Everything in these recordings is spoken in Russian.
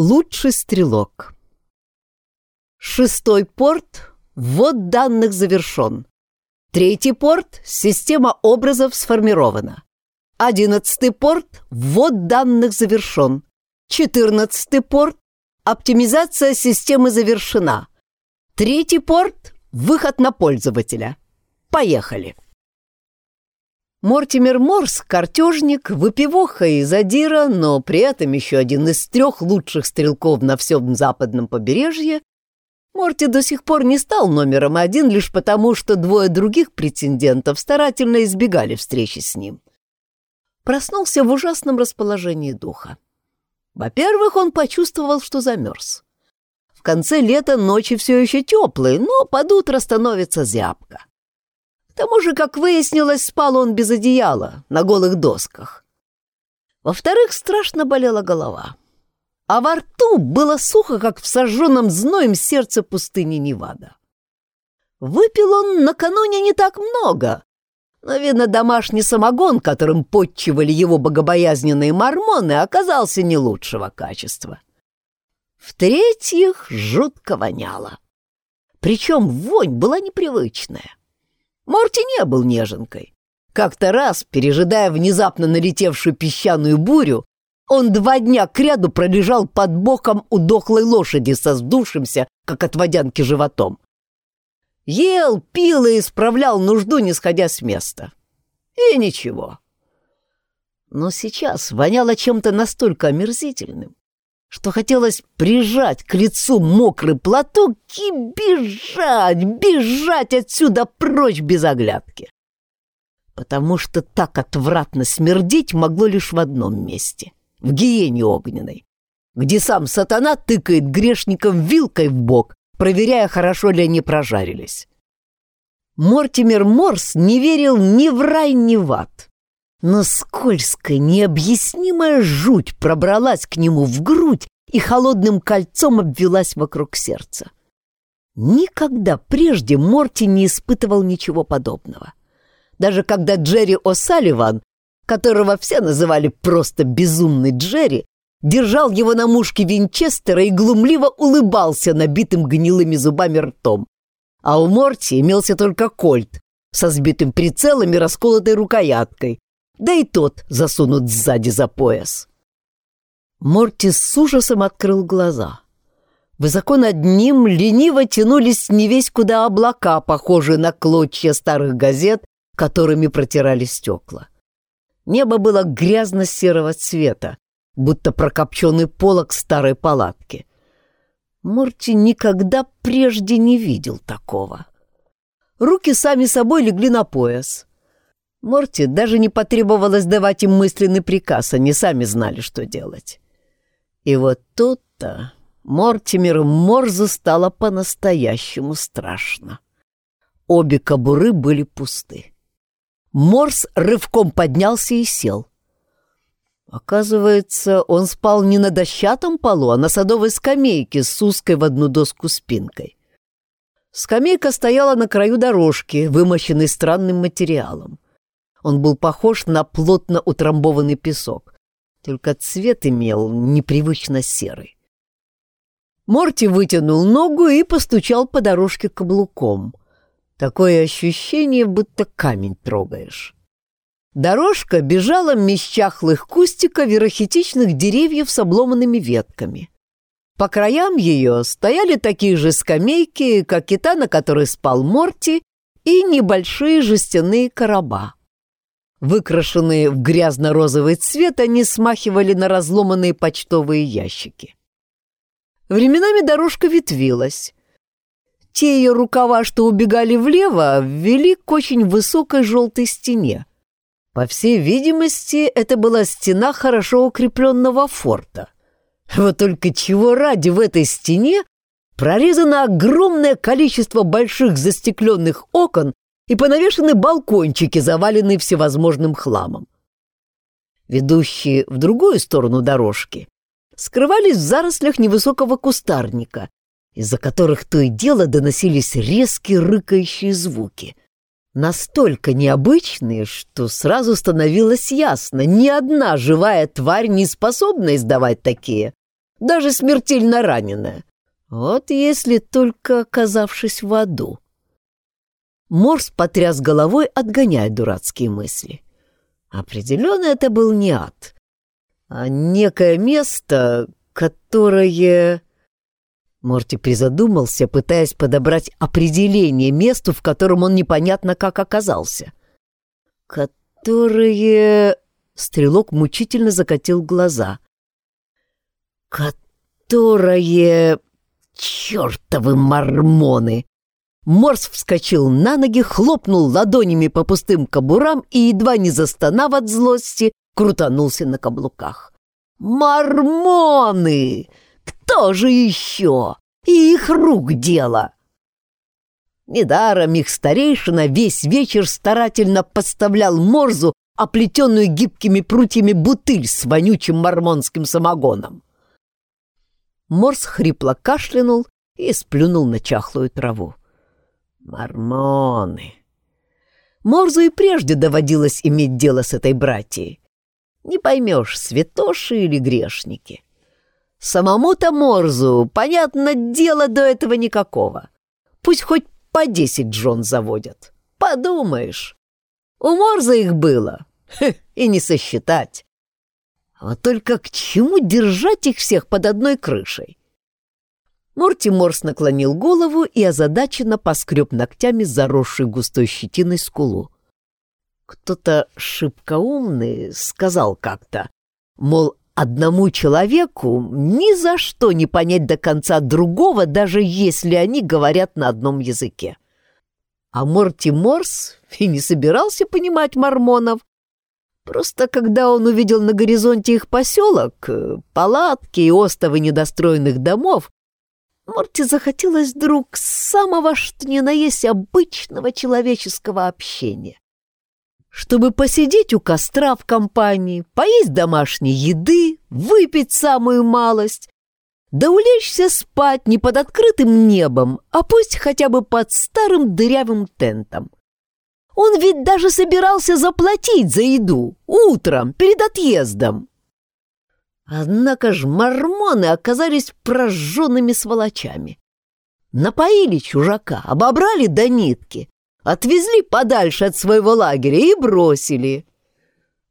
Лучший стрелок. Шестой порт. Ввод данных завершен. Третий порт. Система образов сформирована. Одиннадцатый порт. Ввод данных завершен. Четырнадцатый порт. Оптимизация системы завершена. Третий порт. Выход на пользователя. Поехали. Мортимер Морс — картежник, выпивоха и задира, но при этом еще один из трех лучших стрелков на всем западном побережье, Морти до сих пор не стал номером один лишь потому, что двое других претендентов старательно избегали встречи с ним. Проснулся в ужасном расположении духа. Во-первых, он почувствовал, что замерз. В конце лета ночи все еще теплые, но под утро становится зябко тому же, как выяснилось, спал он без одеяла, на голых досках. Во-вторых, страшно болела голова. А во рту было сухо, как в сожженном зноем сердце пустыни Невада. Выпил он накануне не так много, но, видно, домашний самогон, которым подчивали его богобоязненные мормоны, оказался не лучшего качества. В-третьих, жутко воняло. Причем вонь была непривычная. Морти не был неженкой. Как-то раз, пережидая внезапно налетевшую песчаную бурю, он два дня кряду пролежал под боком у дохлой лошади со сдувшимся, как от водянки, животом. Ел, пил и исправлял нужду, не сходя с места. И ничего. Но сейчас воняло чем-то настолько омерзительным, что хотелось прижать к лицу мокрый платок и бежать, бежать отсюда прочь без оглядки. Потому что так отвратно смердить могло лишь в одном месте — в гиене огненной, где сам сатана тыкает грешникам вилкой в бок, проверяя, хорошо ли они прожарились. Мортимер Морс не верил ни в рай, ни в ад. Но скользкая, необъяснимая жуть пробралась к нему в грудь и холодным кольцом обвелась вокруг сердца. Никогда прежде Морти не испытывал ничего подобного. Даже когда Джерри О'Салливан, которого все называли просто «безумный Джерри», держал его на мушке Винчестера и глумливо улыбался набитым гнилыми зубами ртом. А у Морти имелся только кольт со сбитым прицелом и расколотой рукояткой, да и тот засунут сзади за пояс. Морти с ужасом открыл глаза. Высоко над ним лениво тянулись не весь куда облака, похожие на клочья старых газет, которыми протирали стекла. Небо было грязно-серого цвета, будто прокопченный полок старой палатки. Морти никогда прежде не видел такого. Руки сами собой легли на пояс. Морти даже не потребовалось давать им мысленный приказ, они сами знали, что делать. И вот тут-то Мортимеру Морзу стало по-настоящему страшно. Обе кобуры были пусты. Морс рывком поднялся и сел. Оказывается, он спал не на дощатом полу, а на садовой скамейке с узкой в одну доску спинкой. Скамейка стояла на краю дорожки, вымощенной странным материалом. Он был похож на плотно утрамбованный песок, только цвет имел непривычно серый. Морти вытянул ногу и постучал по дорожке каблуком. Такое ощущение, будто камень трогаешь. Дорожка бежала меж чахлых кустиков и рахитичных деревьев с обломанными ветками. По краям ее стояли такие же скамейки, как и та, на которой спал Морти, и небольшие жестяные короба. Выкрашенные в грязно-розовый цвет, они смахивали на разломанные почтовые ящики. Временами дорожка ветвилась. Те ее рукава, что убегали влево, ввели к очень высокой желтой стене. По всей видимости, это была стена хорошо укрепленного форта. Вот только чего ради в этой стене прорезано огромное количество больших застекленных окон и понавешены балкончики, заваленные всевозможным хламом. Ведущие в другую сторону дорожки скрывались в зарослях невысокого кустарника, из-за которых то и дело доносились резкие рыкающие звуки. Настолько необычные, что сразу становилось ясно, ни одна живая тварь не способна издавать такие. даже смертельно раненая. Вот если только оказавшись в аду. Морс потряс головой, отгоняя дурацкие мысли. Определенно это был не ад, а некое место, которое... Морти призадумался, пытаясь подобрать определение месту, в котором он непонятно как оказался. «Которое...» Стрелок мучительно закатил глаза. «Которое...» «Чертовы мормоны!» Морс вскочил на ноги, хлопнул ладонями по пустым кобурам и, едва не застонав от злости, крутанулся на каблуках. «Мормоны! Кто же еще? И их рук дело!» Недаром их старейшина весь вечер старательно подставлял Морзу оплетенную гибкими прутьями бутыль с вонючим мормонским самогоном. Морс хрипло кашлянул и сплюнул на чахлую траву. Мормоны! Морзу и прежде доводилось иметь дело с этой братьей. Не поймешь, святоши или грешники. Самому-то Морзу, понятно, дела до этого никакого. Пусть хоть по десять Джон заводят. Подумаешь. У Морза их было. И не сосчитать. Вот только к чему держать их всех под одной крышей? Морти Морс наклонил голову и озадаченно поскреб ногтями заросший густой щетиной скулу. Кто-то шибко умный сказал как-то, мол, одному человеку ни за что не понять до конца другого, даже если они говорят на одном языке. А Морти Морс и не собирался понимать мормонов, Просто когда он увидел на горизонте их поселок, палатки и остовы недостроенных домов, Морти захотелось вдруг самого что ни на есть обычного человеческого общения. Чтобы посидеть у костра в компании, поесть домашней еды, выпить самую малость, да улечься спать не под открытым небом, а пусть хотя бы под старым дырявым тентом. Он ведь даже собирался заплатить за еду утром, перед отъездом. Однако ж мормоны оказались прожженными сволочами. Напоили чужака, обобрали до нитки, отвезли подальше от своего лагеря и бросили.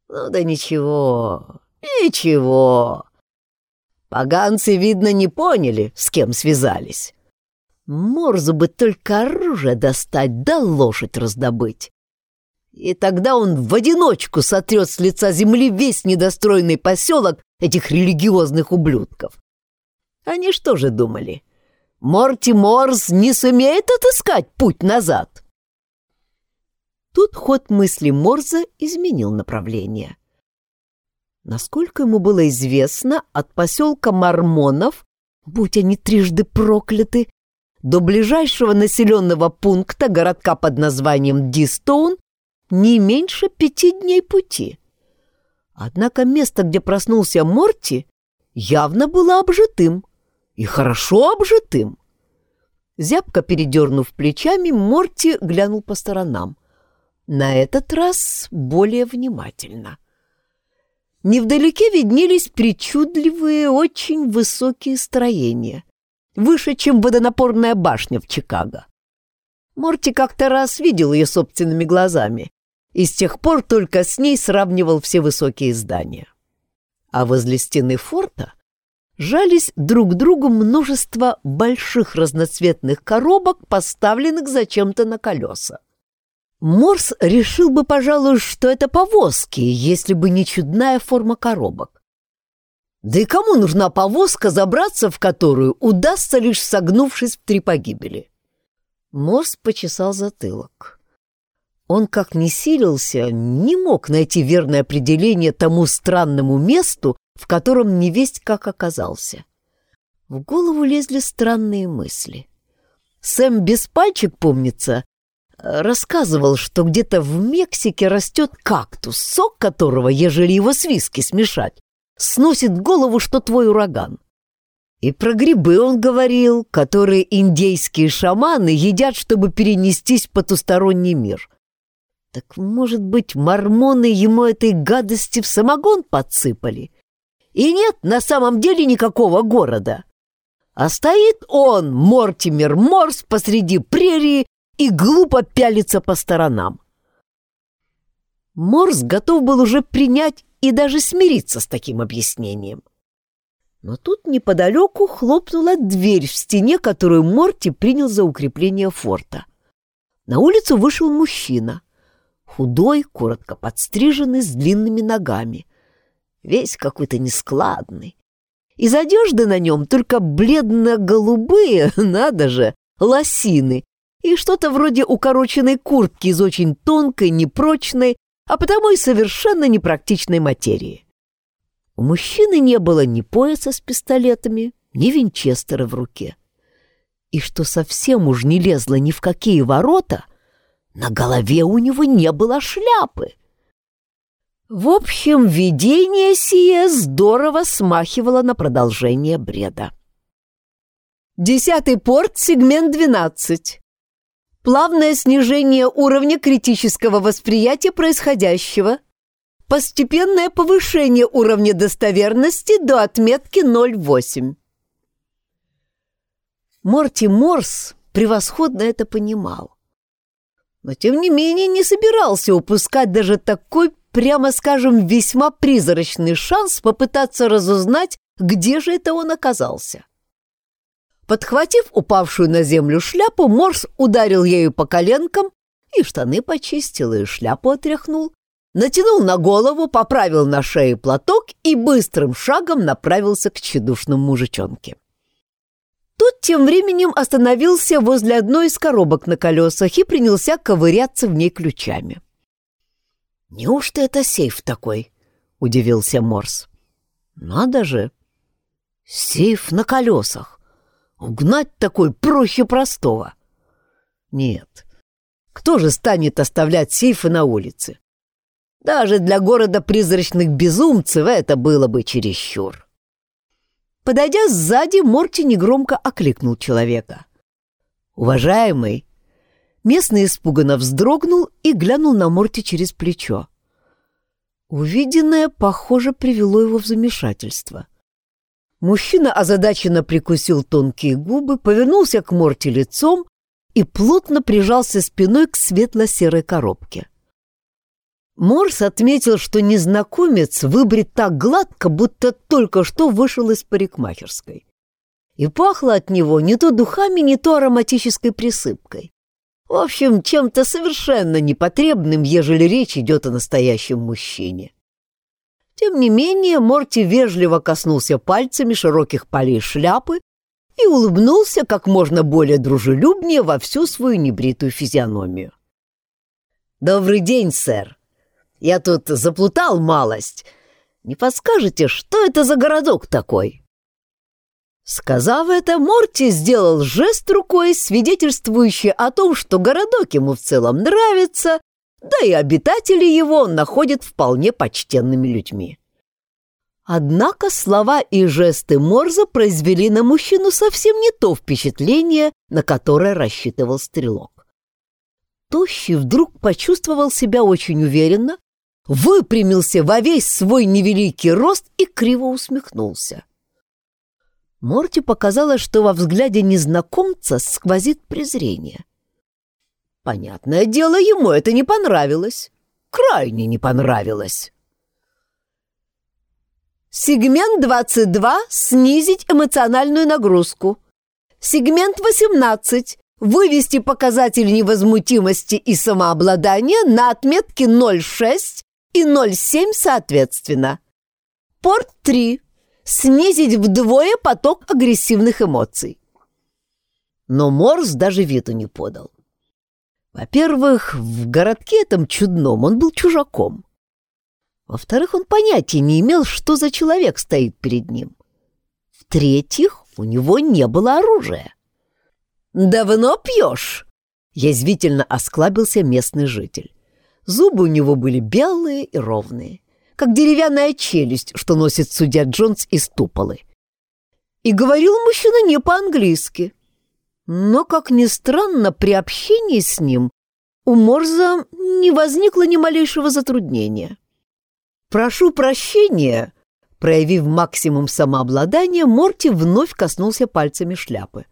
Ну да ничего, ничего. Поганцы, видно, не поняли, с кем связались. Морзу бы только оружие достать, да лошадь раздобыть и тогда он в одиночку сотрет с лица земли весь недостроенный поселок этих религиозных ублюдков. Они что же думали? Морти Морс не сумеет отыскать путь назад? Тут ход мысли Морза изменил направление. Насколько ему было известно, от поселка Мормонов, будь они трижды прокляты, до ближайшего населенного пункта городка под названием Дистоун не меньше пяти дней пути. Однако место, где проснулся Морти, явно было обжитым. И хорошо обжитым. Зябко передернув плечами, Морти глянул по сторонам. На этот раз более внимательно. Невдалеке виднелись причудливые, очень высокие строения, выше, чем водонапорная башня в Чикаго. Морти как-то раз видел ее собственными глазами и с тех пор только с ней сравнивал все высокие здания. А возле стены форта жались друг к другу множество больших разноцветных коробок, поставленных зачем-то на колеса. Морс решил бы, пожалуй, что это повозки, если бы не чудная форма коробок. Да и кому нужна повозка, забраться в которую удастся лишь согнувшись в три погибели? Морс почесал затылок. Он, как ни силился, не мог найти верное определение тому странному месту, в котором невесть как оказался. В голову лезли странные мысли. Сэм Беспальчик, помнится, рассказывал, что где-то в Мексике растет кактус, сок которого, ежели его с виски смешать, сносит голову, что твой ураган. И про грибы он говорил, которые индейские шаманы едят, чтобы перенестись в потусторонний мир — так, может быть, мормоны ему этой гадости в самогон подсыпали? И нет на самом деле никакого города. А стоит он, Мортимер Морс, посреди прерии и глупо пялится по сторонам. Морс готов был уже принять и даже смириться с таким объяснением. Но тут неподалеку хлопнула дверь в стене, которую Морти принял за укрепление форта. На улицу вышел мужчина. Худой, коротко подстриженный, с длинными ногами. Весь какой-то нескладный. Из одежды на нем только бледно-голубые, надо же, лосины, и что-то вроде укороченной куртки из очень тонкой, непрочной, а потому и совершенно непрактичной материи. У мужчины не было ни пояса с пистолетами, ни винчестера в руке. И что совсем уж не лезло ни в какие ворота, на голове у него не было шляпы. В общем, видение сие здорово смахивало на продолжение бреда. Десятый порт, сегмент 12. Плавное снижение уровня критического восприятия происходящего – Постепенное повышение уровня достоверности до отметки 0,8. Морти Морс превосходно это понимал. Но, тем не менее, не собирался упускать даже такой, прямо скажем, весьма призрачный шанс попытаться разузнать, где же это он оказался. Подхватив упавшую на землю шляпу, Морс ударил ею по коленкам и штаны почистил, и шляпу отряхнул, натянул на голову, поправил на шее платок и быстрым шагом направился к тщедушному мужичонке. Тот тем временем остановился возле одной из коробок на колесах и принялся ковыряться в ней ключами. «Неужто это сейф такой?» — удивился Морс. «Надо же! Сейф на колесах! Угнать такой проще простого!» «Нет, кто же станет оставлять сейфы на улице? Даже для города призрачных безумцев это было бы чересчур. Подойдя сзади, Морти негромко окликнул человека. «Уважаемый!» Местный испуганно вздрогнул и глянул на Морти через плечо. Увиденное, похоже, привело его в замешательство. Мужчина озадаченно прикусил тонкие губы, повернулся к Морти лицом и плотно прижался спиной к светло-серой коробке. Морс отметил, что незнакомец выбрит так гладко, будто только что вышел из парикмахерской. И пахло от него не то духами, не то ароматической присыпкой. В общем, чем-то совершенно непотребным, ежели речь идет о настоящем мужчине. Тем не менее, Морти вежливо коснулся пальцами широких полей шляпы и улыбнулся как можно более дружелюбнее во всю свою небритую физиономию. «Добрый день, сэр!» Я тут заплутал малость. Не подскажете, что это за городок такой?» Сказав это, Морти сделал жест рукой, свидетельствующий о том, что городок ему в целом нравится, да и обитатели его он находит вполне почтенными людьми. Однако слова и жесты Морза произвели на мужчину совсем не то впечатление, на которое рассчитывал стрелок. Тощий вдруг почувствовал себя очень уверенно выпрямился во весь свой невеликий рост и криво усмехнулся. Морти показалось, что во взгляде незнакомца сквозит презрение. Понятное дело, ему это не понравилось. Крайне не понравилось. Сегмент 22 — снизить эмоциональную нагрузку. Сегмент 18 — вывести показатель невозмутимости и самообладания на отметке 0,6 и 0,7 соответственно. Порт 3. Снизить вдвое поток агрессивных эмоций. Но Морс даже виду не подал. Во-первых, в городке этом чудном он был чужаком. Во-вторых, он понятия не имел, что за человек стоит перед ним. В-третьих, у него не было оружия. «Давно пьешь?» — язвительно осклабился местный житель. Зубы у него были белые и ровные, как деревянная челюсть, что носит судья Джонс из туполы. И говорил мужчина не по-английски. Но, как ни странно, при общении с ним у Морза не возникло ни малейшего затруднения. «Прошу прощения», Проявив максимум самообладания, Морти вновь коснулся пальцами шляпы.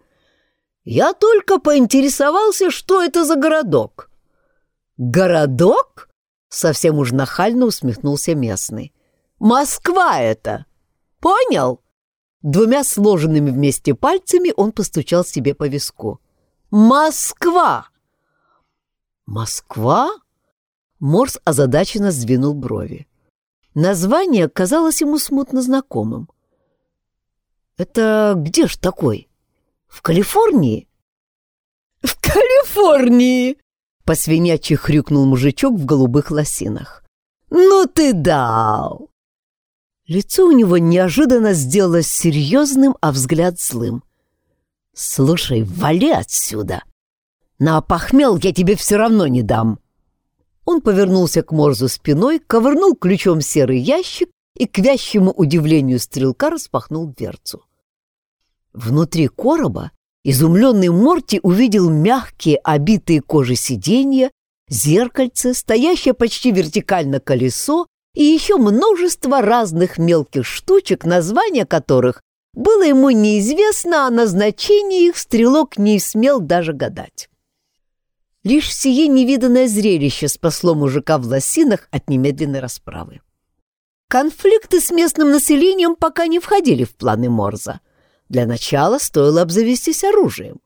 «Я только поинтересовался, что это за городок». «Городок?» — совсем уж нахально усмехнулся местный. «Москва это! Понял?» Двумя сложенными вместе пальцами он постучал себе по виску. «Москва!» «Москва?» Морс озадаченно сдвинул брови. Название казалось ему смутно знакомым. «Это где ж такой? В Калифорнии?» «В Калифорнии!» — посвинячий хрюкнул мужичок в голубых лосинах. «Ну ты дал!» Лицо у него неожиданно сделалось серьезным, а взгляд злым. «Слушай, вали отсюда! На опохмел я тебе все равно не дам!» Он повернулся к Морзу спиной, ковырнул ключом серый ящик и, к вящему удивлению стрелка, распахнул дверцу. Внутри короба изумленный Морти увидел мягкие, обитые кожей сиденья, зеркальце, стоящее почти вертикально колесо и еще множество разных мелких штучек, названия которых было ему неизвестно, а назначение их стрелок не смел даже гадать. Лишь сие невиданное зрелище спасло мужика в лосинах от немедленной расправы. Конфликты с местным населением пока не входили в планы Морза. Для начала стоило обзавестись оружием.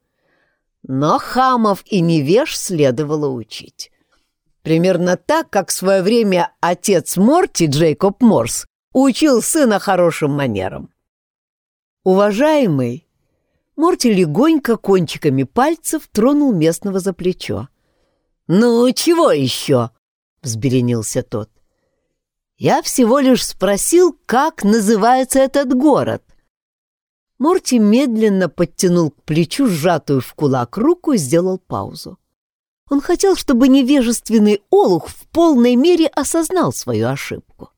Но хамов и невеж следовало учить. Примерно так, как в свое время отец Морти, Джейкоб Морс, учил сына хорошим манерам. «Уважаемый, Морти легонько кончиками пальцев тронул местного за плечо. «Ну, чего еще?» — взберенился тот. «Я всего лишь спросил, как называется этот город». Морти медленно подтянул к плечу сжатую в кулак руку и сделал паузу. Он хотел, чтобы невежественный олух в полной мере осознал свою ошибку.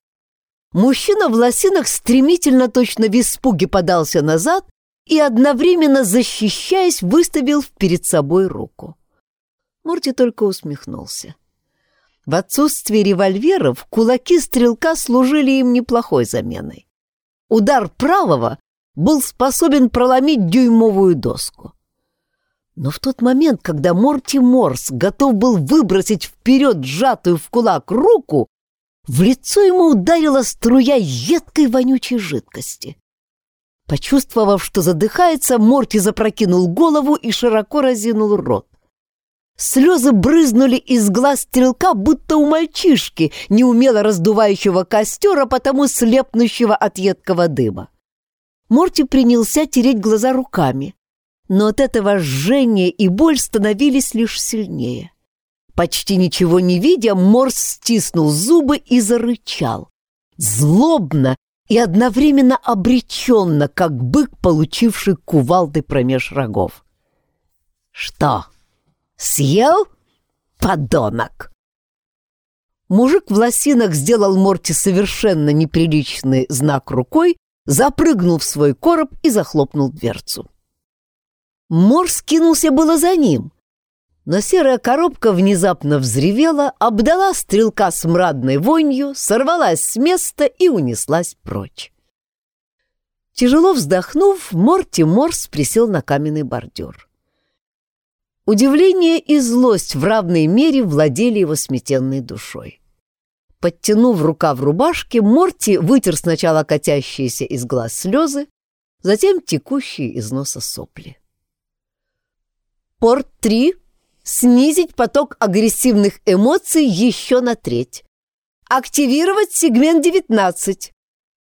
Мужчина в лосинах стремительно точно в испуге подался назад и одновременно, защищаясь, выставил перед собой руку. Морти только усмехнулся. В отсутствие револьверов кулаки стрелка служили им неплохой заменой. Удар правого был способен проломить дюймовую доску. Но в тот момент, когда Морти Морс готов был выбросить вперед сжатую в кулак руку, в лицо ему ударила струя едкой вонючей жидкости. Почувствовав, что задыхается, Морти запрокинул голову и широко разинул рот. Слезы брызнули из глаз стрелка, будто у мальчишки, неумело раздувающего костера, потому слепнущего от едкого дыма. Морти принялся тереть глаза руками, но от этого жжение и боль становились лишь сильнее. Почти ничего не видя, Морс стиснул зубы и зарычал. Злобно и одновременно обреченно, как бык, получивший кувалды промеж рогов. «Что, съел, подонок?» Мужик в лосинах сделал Морти совершенно неприличный знак рукой, запрыгнул в свой короб и захлопнул дверцу. Морс кинулся было за ним, но серая коробка внезапно взревела, обдала стрелка смрадной вонью, сорвалась с места и унеслась прочь. Тяжело вздохнув, Морти Морс присел на каменный бордюр. Удивление и злость в равной мере владели его сметенной душой. Подтянув рука в рубашке, Морти вытер сначала катящиеся из глаз слезы, затем текущие из носа сопли. Порт 3 Снизить поток агрессивных эмоций еще на треть. Активировать сегмент 19.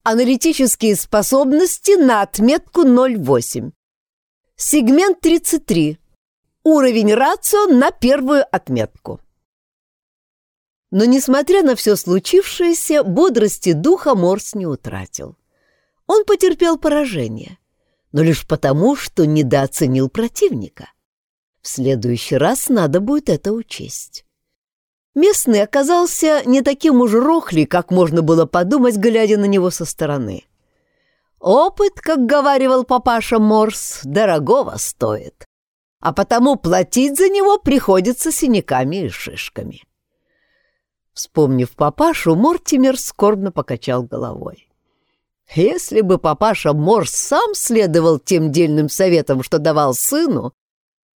Аналитические способности на отметку 0,8. Сегмент 33. Уровень рацио на первую отметку. Но, несмотря на все случившееся, бодрости духа Морс не утратил. Он потерпел поражение, но лишь потому, что недооценил противника. В следующий раз надо будет это учесть. Местный оказался не таким уж рохли, как можно было подумать, глядя на него со стороны. Опыт, как говаривал папаша Морс, дорогого стоит, а потому платить за него приходится синяками и шишками. Вспомнив папашу, Мортимер скорбно покачал головой. Если бы папаша Морс сам следовал тем дельным советам, что давал сыну,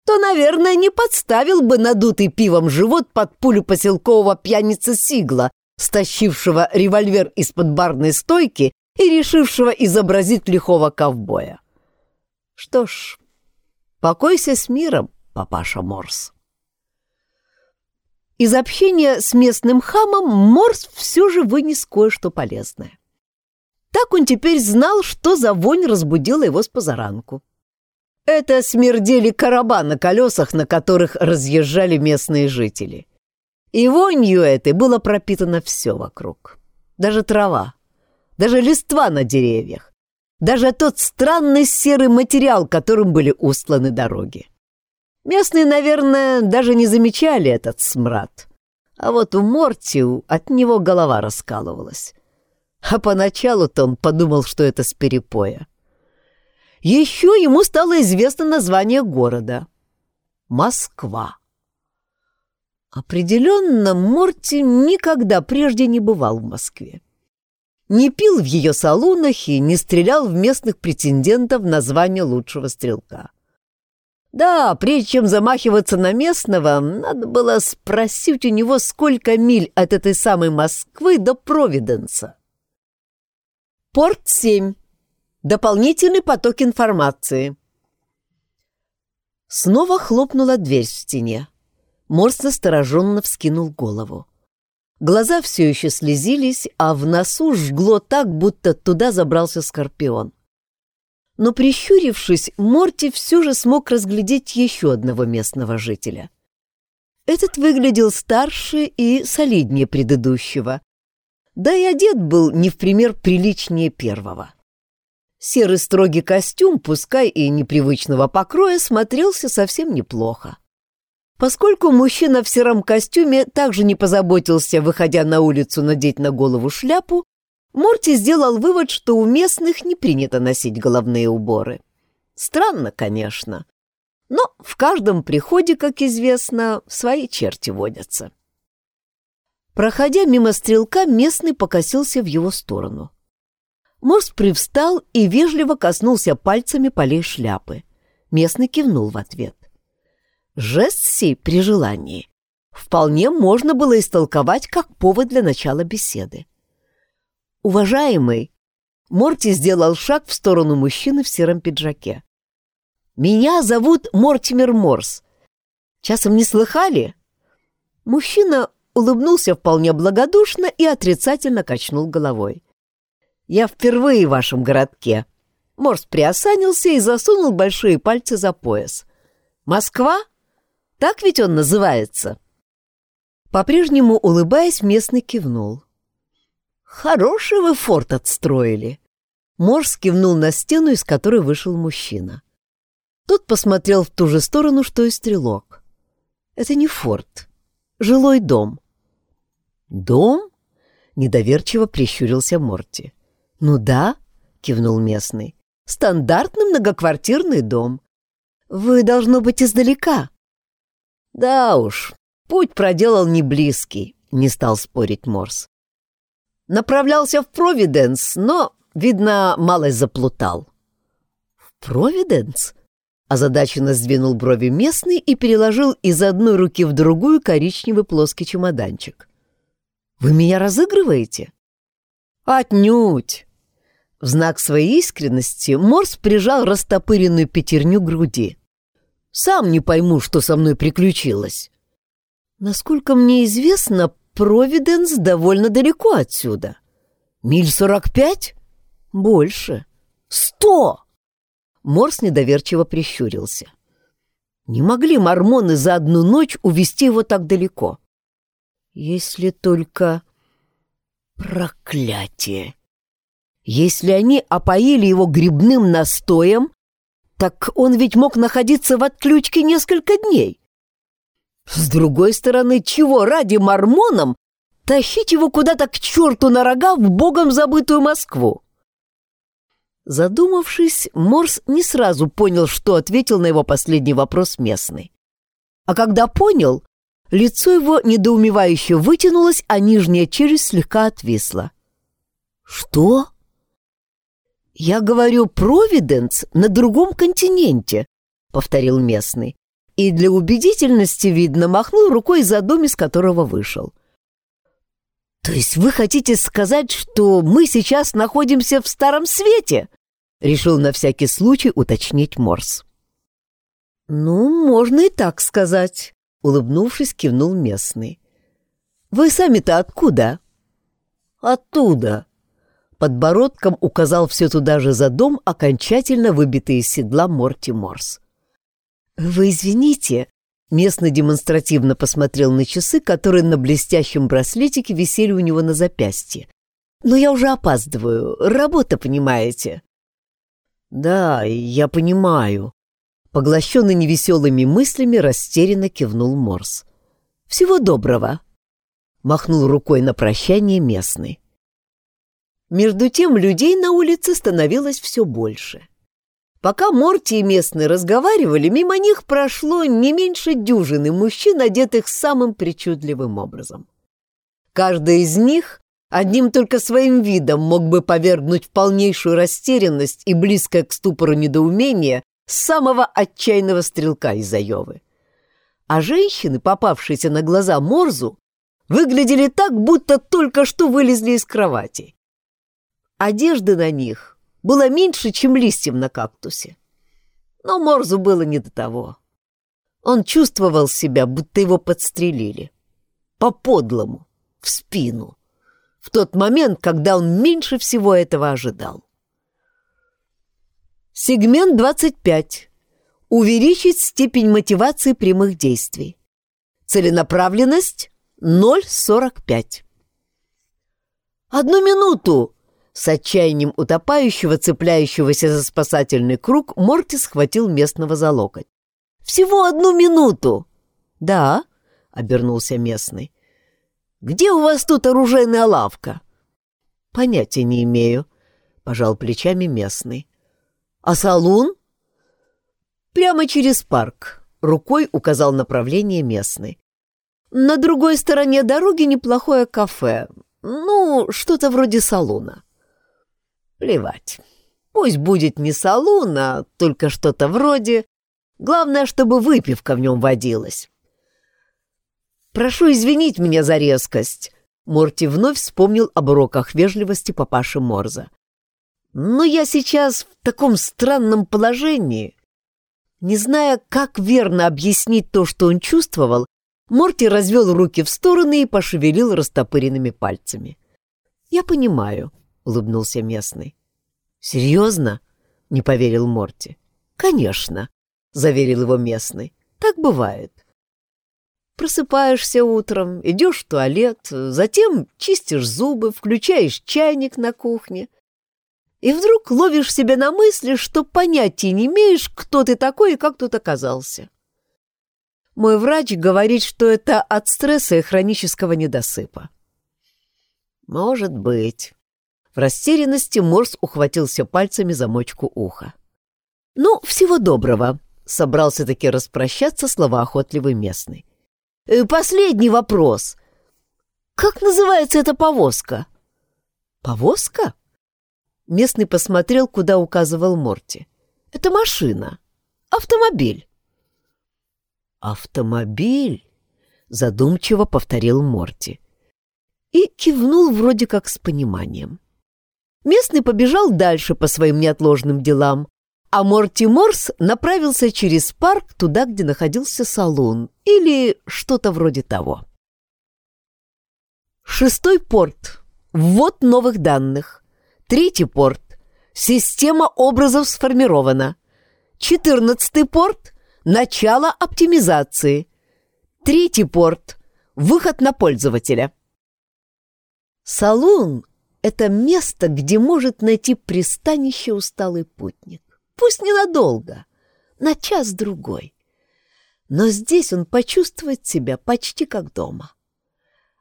то, наверное, не подставил бы надутый пивом живот под пулю поселкового пьяницы Сигла, стащившего револьвер из-под барной стойки и решившего изобразить лихого ковбоя. Что ж, покойся с миром, папаша Морс. Из общения с местным хамом Морс все же вынес кое-что полезное. Так он теперь знал, что за вонь разбудила его с позаранку. Это смердели короба на колесах, на которых разъезжали местные жители. И вонью этой было пропитано все вокруг. Даже трава, даже листва на деревьях, даже тот странный серый материал, которым были устланы дороги. Местные, наверное, даже не замечали этот смрад. А вот у Мортиу от него голова раскалывалась. А поначалу-то он подумал, что это с перепоя. Еще ему стало известно название города — Москва. Определенно, Морти никогда прежде не бывал в Москве. Не пил в ее салонах и не стрелял в местных претендентов на звание лучшего стрелка. Да, прежде чем замахиваться на местного, надо было спросить у него, сколько миль от этой самой Москвы до Провиденса. Порт 7. Дополнительный поток информации. Снова хлопнула дверь в стене. Морс настороженно вскинул голову. Глаза все еще слезились, а в носу жгло так, будто туда забрался скорпион. Но прищурившись, Морти все же смог разглядеть еще одного местного жителя. Этот выглядел старше и солиднее предыдущего, да и одет был не в пример приличнее первого. Серый строгий костюм, пускай и непривычного покроя, смотрелся совсем неплохо. Поскольку мужчина в сером костюме также не позаботился, выходя на улицу, надеть на голову шляпу, Морти сделал вывод, что у местных не принято носить головные уборы. Странно, конечно, но в каждом приходе, как известно, свои черти водятся. Проходя мимо стрелка, местный покосился в его сторону. Морс привстал и вежливо коснулся пальцами полей шляпы. Местный кивнул в ответ. Жест сей при желании вполне можно было истолковать как повод для начала беседы. «Уважаемый!» Морти сделал шаг в сторону мужчины в сером пиджаке. «Меня зовут Мортимер Морс. Часом не слыхали?» Мужчина улыбнулся вполне благодушно и отрицательно качнул головой. «Я впервые в вашем городке». Морс приосанился и засунул большие пальцы за пояс. «Москва? Так ведь он называется?» По-прежнему улыбаясь, местный кивнул. «Хороший вы форт отстроили!» Морс кивнул на стену, из которой вышел мужчина. Тот посмотрел в ту же сторону, что и стрелок. «Это не форт. Жилой дом. «Дом?» — недоверчиво прищурился Морти. «Ну да», — кивнул местный, — «стандартный многоквартирный дом. Вы, должно быть, издалека». «Да уж, путь проделал не близкий», — не стал спорить Морс. «Направлялся в Провиденс, но, видно, малость заплутал». «В Провиденс?» Озадаченно сдвинул брови местный и переложил из одной руки в другую коричневый плоский чемоданчик. Вы меня разыгрываете? Отнюдь! В знак своей искренности Морс прижал растопыренную пятерню к груди. Сам не пойму, что со мной приключилось. Насколько мне известно, Провиденс довольно далеко отсюда. Миль сорок пять? Больше. Сто! Морс недоверчиво прищурился. Не могли мормоны за одну ночь увести его так далеко. Если только... Проклятие! Если они опоили его грибным настоем, так он ведь мог находиться в отключке несколько дней. С другой стороны, чего ради мормонам тащить его куда-то к черту на рога в богом забытую Москву? Задумавшись, Морс не сразу понял, что ответил на его последний вопрос местный. А когда понял, Лицо его недоумевающе вытянулось, а нижняя челюсть слегка отвисла. «Что?» «Я говорю, Провиденс на другом континенте», — повторил местный. И для убедительности, видно, махнул рукой за дом, из которого вышел. «То есть вы хотите сказать, что мы сейчас находимся в Старом Свете?» — решил на всякий случай уточнить Морс. «Ну, можно и так сказать», — улыбнувшись, кивнул местный. «Вы сами-то откуда?» «Оттуда», Подбородком указал все туда же за дом, окончательно выбитый из седла Морти Морс. «Вы извините», — местно демонстративно посмотрел на часы, которые на блестящем браслетике висели у него на запястье. «Но я уже опаздываю. Работа, понимаете?» «Да, я понимаю», — поглощенный невеселыми мыслями растерянно кивнул Морс. «Всего доброго», — махнул рукой на прощание местный. Между тем людей на улице становилось все больше. Пока Морти и местные разговаривали, мимо них прошло не меньше дюжины мужчин, одетых самым причудливым образом. Каждый из них одним только своим видом мог бы повергнуть в полнейшую растерянность и близкое к ступору недоумение самого отчаянного стрелка из Айовы. А женщины, попавшиеся на глаза Морзу, выглядели так, будто только что вылезли из кровати. Одежды на них было меньше, чем листьев на кактусе. Но Морзу было не до того. Он чувствовал себя, будто его подстрелили. По-подлому, в спину. В тот момент, когда он меньше всего этого ожидал. Сегмент 25. Увеличить степень мотивации прямых действий. Целенаправленность 0,45. «Одну минуту!» С отчаянием утопающего, цепляющегося за спасательный круг, Морти схватил местного за локоть. «Всего одну минуту!» «Да», — обернулся местный. «Где у вас тут оружейная лавка?» «Понятия не имею», — пожал плечами местный. «А салун?» «Прямо через парк», — рукой указал направление местный. «На другой стороне дороги неплохое кафе. Ну, что-то вроде салуна». Плевать. Пусть будет не салун, а только что-то вроде. Главное, чтобы выпивка в нем водилась. «Прошу извинить меня за резкость», — Морти вновь вспомнил об уроках вежливости папаши Морза. «Но я сейчас в таком странном положении». Не зная, как верно объяснить то, что он чувствовал, Морти развел руки в стороны и пошевелил растопыренными пальцами. «Я понимаю», улыбнулся местный. «Серьезно?» — не поверил Морти. «Конечно», — заверил его местный. «Так бывает. Просыпаешься утром, идешь в туалет, затем чистишь зубы, включаешь чайник на кухне, и вдруг ловишь себя на мысли, что понятия не имеешь, кто ты такой и как тут оказался. Мой врач говорит, что это от стресса и хронического недосыпа. Может быть, в растерянности Морс ухватился пальцами за мочку уха. «Ну, всего доброго», — собрался-таки распрощаться словоохотливый местный. «Э, «Последний вопрос. Как называется эта повозка?» «Повозка?» Местный посмотрел, куда указывал Морти. «Это машина. Автомобиль». «Автомобиль?» — задумчиво повторил Морти. И кивнул вроде как с пониманием. Местный побежал дальше по своим неотложным делам, а Морти Морс направился через парк туда, где находился салон, или что-то вроде того. Шестой порт. Ввод новых данных. Третий порт. Система образов сформирована. Четырнадцатый порт. Начало оптимизации. Третий порт. Выход на пользователя. Салон это место, где может найти пристанище усталый путник. Пусть ненадолго, на час-другой. Но здесь он почувствует себя почти как дома.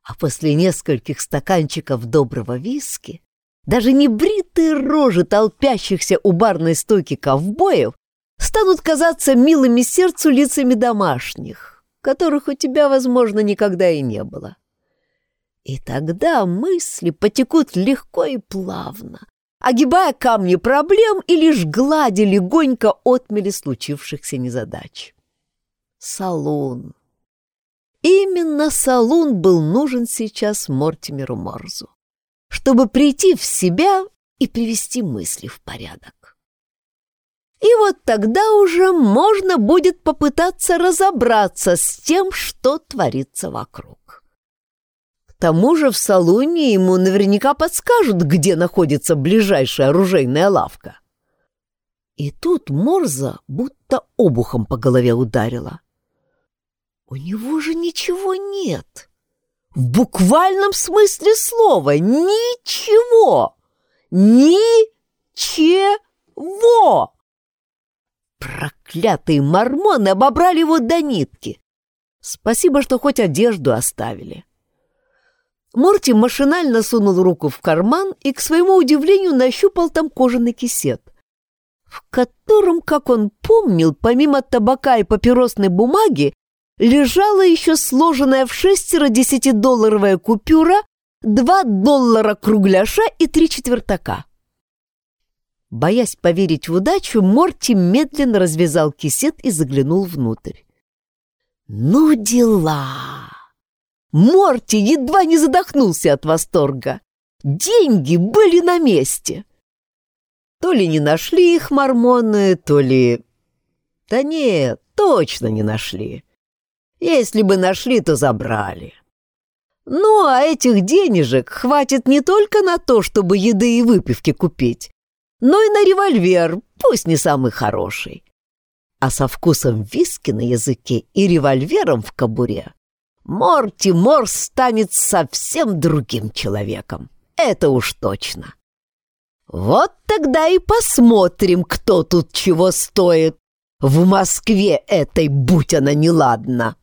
А после нескольких стаканчиков доброго виски даже небритые рожи толпящихся у барной стойки ковбоев станут казаться милыми сердцу лицами домашних, которых у тебя, возможно, никогда и не было. И тогда мысли потекут легко и плавно, огибая камни проблем и лишь гладя легонько отмели случившихся незадач. Салун. Именно салун был нужен сейчас Мортимеру Морзу, чтобы прийти в себя и привести мысли в порядок. И вот тогда уже можно будет попытаться разобраться с тем, что творится вокруг. Тому же в салоне ему наверняка подскажут, где находится ближайшая оружейная лавка. И тут Морза будто обухом по голове ударила. У него же ничего нет. В буквальном смысле слова ничего. Ничего! Проклятые мормоны обобрали его до нитки. Спасибо, что хоть одежду оставили. Морти машинально сунул руку в карман и, к своему удивлению, нащупал там кожаный кисет, в котором, как он помнил, помимо табака и папиросной бумаги, лежала еще сложенная в шестеро десятидолларовая купюра два доллара кругляша и три четвертака. Боясь поверить в удачу, Морти медленно развязал кисет и заглянул внутрь. «Ну дела!» Морти едва не задохнулся от восторга. Деньги были на месте. То ли не нашли их мормоны, то ли... Да нет, точно не нашли. Если бы нашли, то забрали. Ну, а этих денежек хватит не только на то, чтобы еды и выпивки купить, но и на револьвер, пусть не самый хороший. А со вкусом виски на языке и револьвером в кобуре Морти Морс станет совсем другим человеком. Это уж точно. Вот тогда и посмотрим, кто тут чего стоит. В Москве этой, будь она неладна.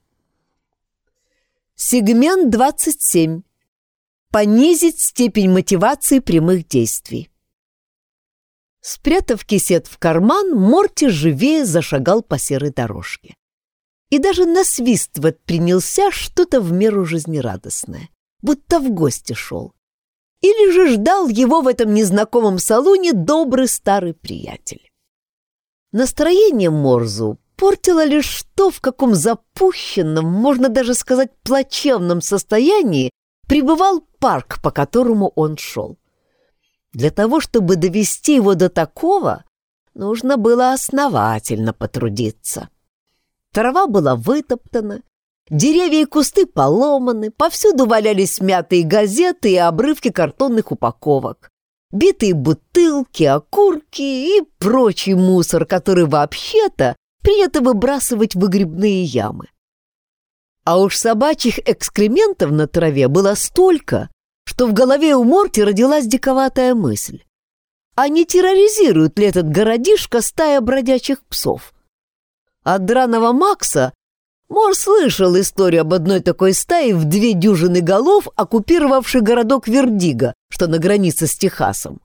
Сегмент 27. Понизить степень мотивации прямых действий. Спрятав кисет в карман, Морти живее зашагал по серой дорожке. И даже насвистывать принялся что-то в меру жизнерадостное, будто в гости шел. Или же ждал его в этом незнакомом салоне добрый старый приятель. Настроение Морзу портило лишь то, в каком запущенном, можно даже сказать плачевном состоянии пребывал парк, по которому он шел. Для того, чтобы довести его до такого, нужно было основательно потрудиться. Трава была вытоптана, деревья и кусты поломаны, повсюду валялись мятые газеты и обрывки картонных упаковок, битые бутылки, окурки и прочий мусор, который вообще-то принято выбрасывать в выгребные ямы. А уж собачьих экскрементов на траве было столько, что в голове у Морти родилась диковатая мысль. А не терроризирует ли этот городишко стая бродячих псов? От драного Макса Мор слышал историю об одной такой стае в две дюжины голов, оккупировавшей городок Вердига, что на границе с Техасом.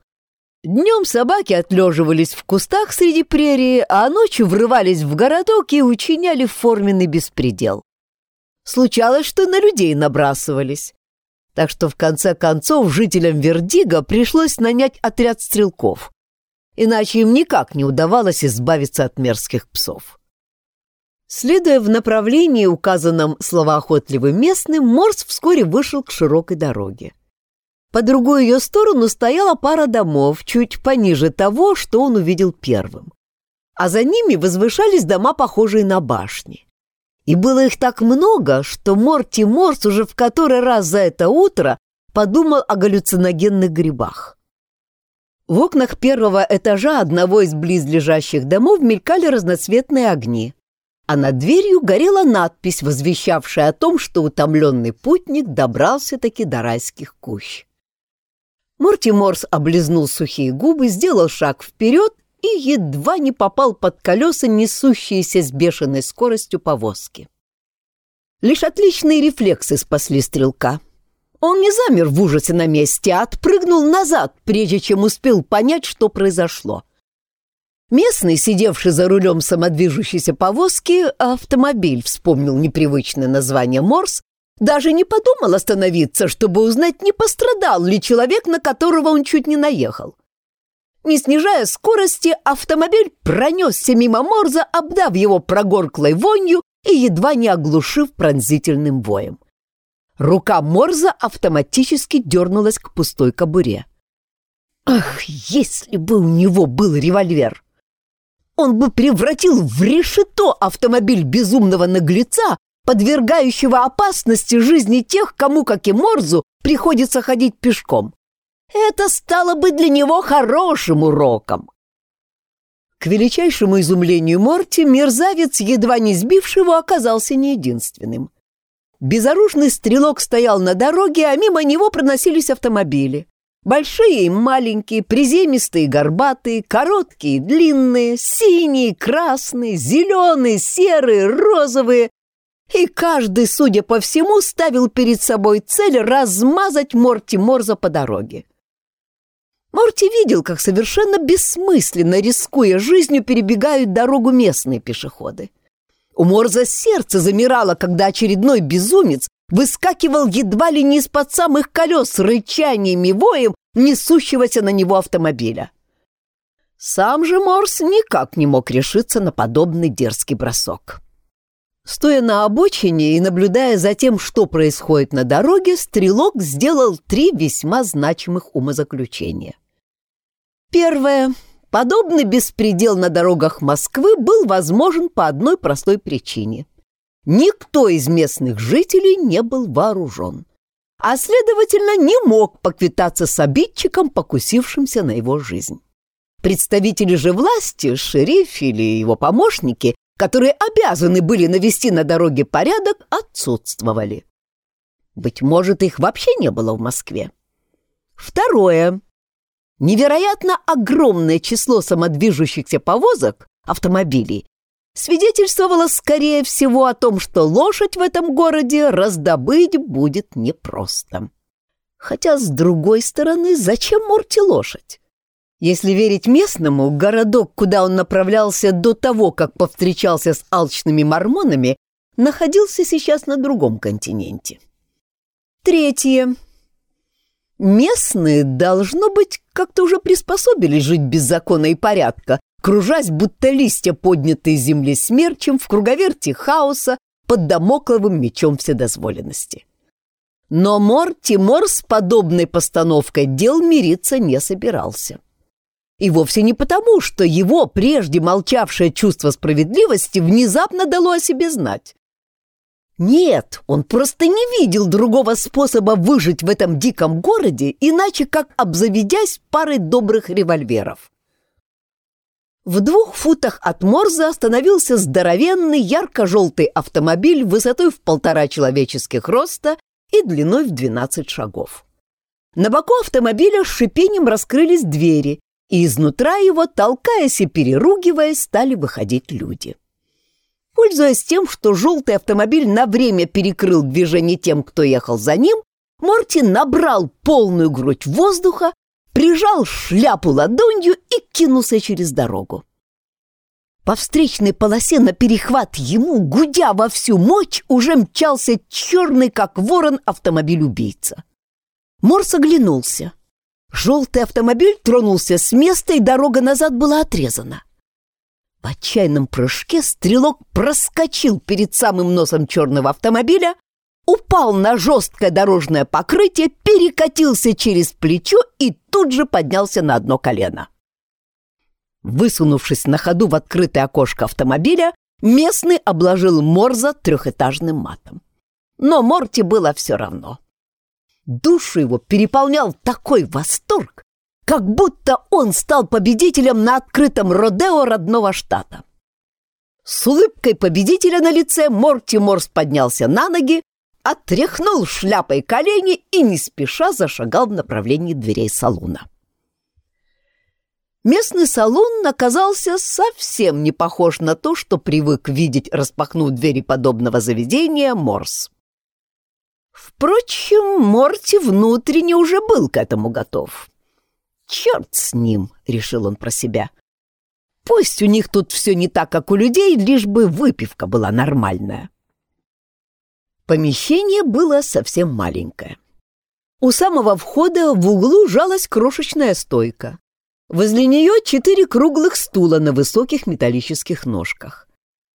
Днем собаки отлеживались в кустах среди прерии, а ночью врывались в городок и учиняли форменный беспредел. Случалось, что на людей набрасывались. Так что в конце концов жителям Вердига пришлось нанять отряд стрелков. Иначе им никак не удавалось избавиться от мерзких псов. Следуя в направлении, указанном словоохотливым местным, Морс вскоре вышел к широкой дороге. По другую ее сторону стояла пара домов, чуть пониже того, что он увидел первым. А за ними возвышались дома, похожие на башни. И было их так много, что Морти Морс уже в который раз за это утро подумал о галлюциногенных грибах. В окнах первого этажа одного из близлежащих домов мелькали разноцветные огни, а над дверью горела надпись, возвещавшая о том, что утомленный путник добрался-таки до райских кущ. Морти Морс облизнул сухие губы, сделал шаг вперед и едва не попал под колеса, несущиеся с бешеной скоростью повозки. Лишь отличные рефлексы спасли стрелка. Он не замер в ужасе на месте, а отпрыгнул назад, прежде чем успел понять, что произошло. Местный, сидевший за рулем самодвижущейся повозки, автомобиль, вспомнил непривычное название Морс, даже не подумал остановиться, чтобы узнать, не пострадал ли человек, на которого он чуть не наехал. Не снижая скорости, автомобиль пронесся мимо Морза, обдав его прогорклой вонью и едва не оглушив пронзительным воем. Рука Морза автоматически дернулась к пустой кобуре. Ах, если бы у него был револьвер! Он бы превратил в решето автомобиль безумного наглеца, подвергающего опасности жизни тех, кому, как и Морзу, приходится ходить пешком. Это стало бы для него хорошим уроком. К величайшему изумлению Морти, мерзавец, едва не сбившего, оказался не единственным. Безоружный стрелок стоял на дороге, а мимо него проносились автомобили. Большие и маленькие, приземистые горбатые, короткие длинные, синие, красные, зеленые, серые, розовые. И каждый, судя по всему, ставил перед собой цель размазать Морти Морза по дороге. Морти видел, как совершенно бессмысленно, рискуя жизнью, перебегают дорогу местные пешеходы. У Морза сердце замирало, когда очередной безумец выскакивал едва ли не из-под самых колес рычанием и воем несущегося на него автомобиля. Сам же Морс никак не мог решиться на подобный дерзкий бросок. Стоя на обочине и наблюдая за тем, что происходит на дороге, Стрелок сделал три весьма значимых умозаключения. Первое. Подобный беспредел на дорогах Москвы был возможен по одной простой причине. Никто из местных жителей не был вооружен, а, следовательно, не мог поквитаться с обидчиком, покусившимся на его жизнь. Представители же власти, шериф или его помощники, которые обязаны были навести на дороге порядок, отсутствовали. Быть может, их вообще не было в Москве. Второе. Невероятно огромное число самодвижущихся повозок, автомобилей, свидетельствовало, скорее всего, о том, что лошадь в этом городе раздобыть будет непросто. Хотя, с другой стороны, зачем Морти лошадь? Если верить местному, городок, куда он направлялся до того, как повстречался с алчными мормонами, находился сейчас на другом континенте. Третье. Местные, должно быть, как-то уже приспособились жить без закона и порядка, кружась, будто листья, поднятые земли смерчем, в круговерти хаоса под домокловым мечом вседозволенности. Но Мор Тимор с подобной постановкой дел мириться не собирался. И вовсе не потому, что его прежде молчавшее чувство справедливости внезапно дало о себе знать. Нет, он просто не видел другого способа выжить в этом диком городе, иначе как обзаведясь парой добрых револьверов. В двух футах от Морза остановился здоровенный ярко-желтый автомобиль высотой в полтора человеческих роста и длиной в 12 шагов. На боку автомобиля с шипением раскрылись двери, и изнутра его, толкаясь и переругиваясь, стали выходить люди. Пользуясь тем, что желтый автомобиль на время перекрыл движение тем, кто ехал за ним, Морти набрал полную грудь воздуха, прижал шляпу ладонью и кинулся через дорогу. По встречной полосе на перехват ему, гудя во всю мощь, уже мчался черный, как ворон, автомобиль-убийца. Морс оглянулся. Желтый автомобиль тронулся с места, и дорога назад была отрезана. В отчаянном прыжке стрелок проскочил перед самым носом черного автомобиля, упал на жесткое дорожное покрытие, перекатился через плечо и тут же поднялся на одно колено. Высунувшись на ходу в открытое окошко автомобиля, местный обложил Морза трехэтажным матом. Но Морти было все равно. Душу его переполнял такой восторг, как будто он стал победителем на открытом Родео родного штата. С улыбкой победителя на лице Морти Морс поднялся на ноги, отряхнул шляпой колени и не спеша зашагал в направлении дверей салуна. Местный салон оказался совсем не похож на то, что привык видеть, распахнув двери подобного заведения, Морс. Впрочем, Морти внутренне уже был к этому готов. «Черт с ним!» — решил он про себя. «Пусть у них тут все не так, как у людей, лишь бы выпивка была нормальная». Помещение было совсем маленькое. У самого входа в углу жалась крошечная стойка. Возле нее четыре круглых стула на высоких металлических ножках.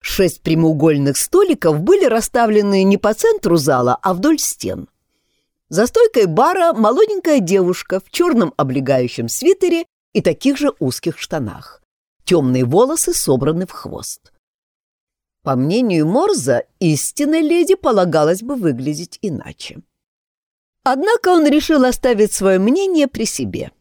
Шесть прямоугольных столиков были расставлены не по центру зала, а вдоль стен. За стойкой бара молоденькая девушка в черном облегающем свитере и таких же узких штанах. Темные волосы собраны в хвост. По мнению Морза, истинной леди полагалось бы выглядеть иначе. Однако он решил оставить свое мнение при себе.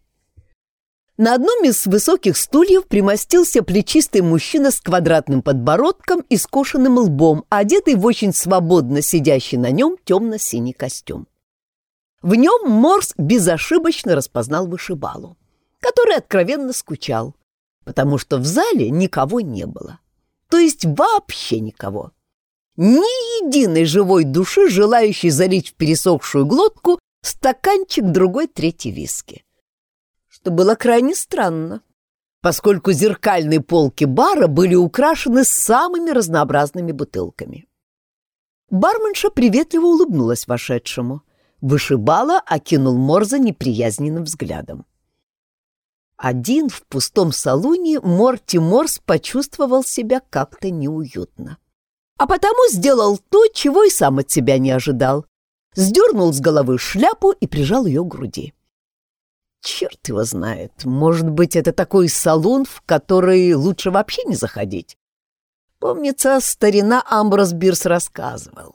На одном из высоких стульев примостился плечистый мужчина с квадратным подбородком и скошенным лбом, одетый в очень свободно сидящий на нем темно-синий костюм. В нем Морс безошибочно распознал вышибалу, который откровенно скучал, потому что в зале никого не было. То есть вообще никого. Ни единой живой души, желающей залить в пересохшую глотку стаканчик другой третий виски. Что было крайне странно, поскольку зеркальные полки бара были украшены самыми разнообразными бутылками. Барменша приветливо улыбнулась вошедшему. Вышибала окинул Морза неприязненным взглядом. Один в пустом салоне Морти Морс почувствовал себя как-то неуютно. А потому сделал то, чего и сам от себя не ожидал. Сдернул с головы шляпу и прижал ее к груди. Черт его знает, может быть, это такой салон, в который лучше вообще не заходить. Помнится, старина Амброс Бирс рассказывал.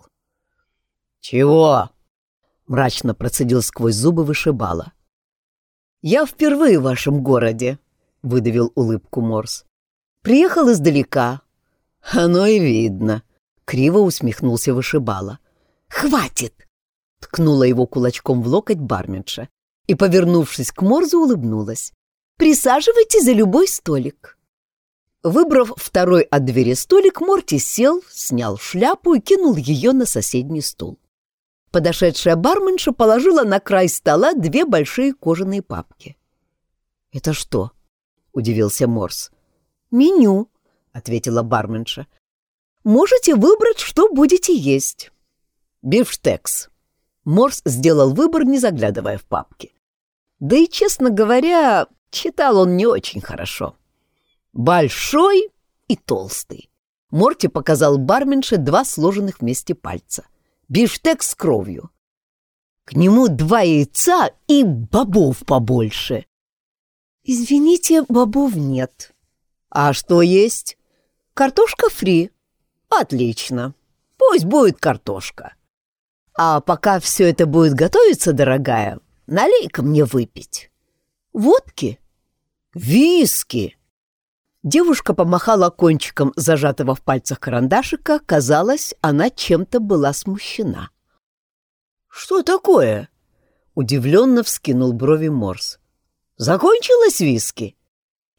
«Чего?» — мрачно процедил сквозь зубы вышибала. «Я впервые в вашем городе», — выдавил улыбку Морс. «Приехал издалека». «Оно и видно», — криво усмехнулся вышибала. «Хватит!» — ткнула его кулачком в локоть барменша и, повернувшись к Морзу, улыбнулась. «Присаживайтесь за любой столик». Выбрав второй от двери столик, Морти сел, снял шляпу и кинул ее на соседний стул. Подошедшая барменша положила на край стола две большие кожаные папки. «Это что?» — удивился Морс. «Меню», — ответила барменша. «Можете выбрать, что будете есть». «Бифштекс». Морс сделал выбор, не заглядывая в папки. Да и, честно говоря, читал он не очень хорошо. «Большой и толстый». Морти показал барменше два сложенных вместе пальца бифштекс с кровью. К нему два яйца и бобов побольше. Извините, бобов нет. А что есть? Картошка фри. Отлично. Пусть будет картошка. А пока все это будет готовиться, дорогая, налей-ка мне выпить. Водки? Виски. Девушка помахала кончиком зажатого в пальцах карандашика. Казалось, она чем-то была смущена. «Что такое?» — удивленно вскинул брови Морс. «Закончилось виски?»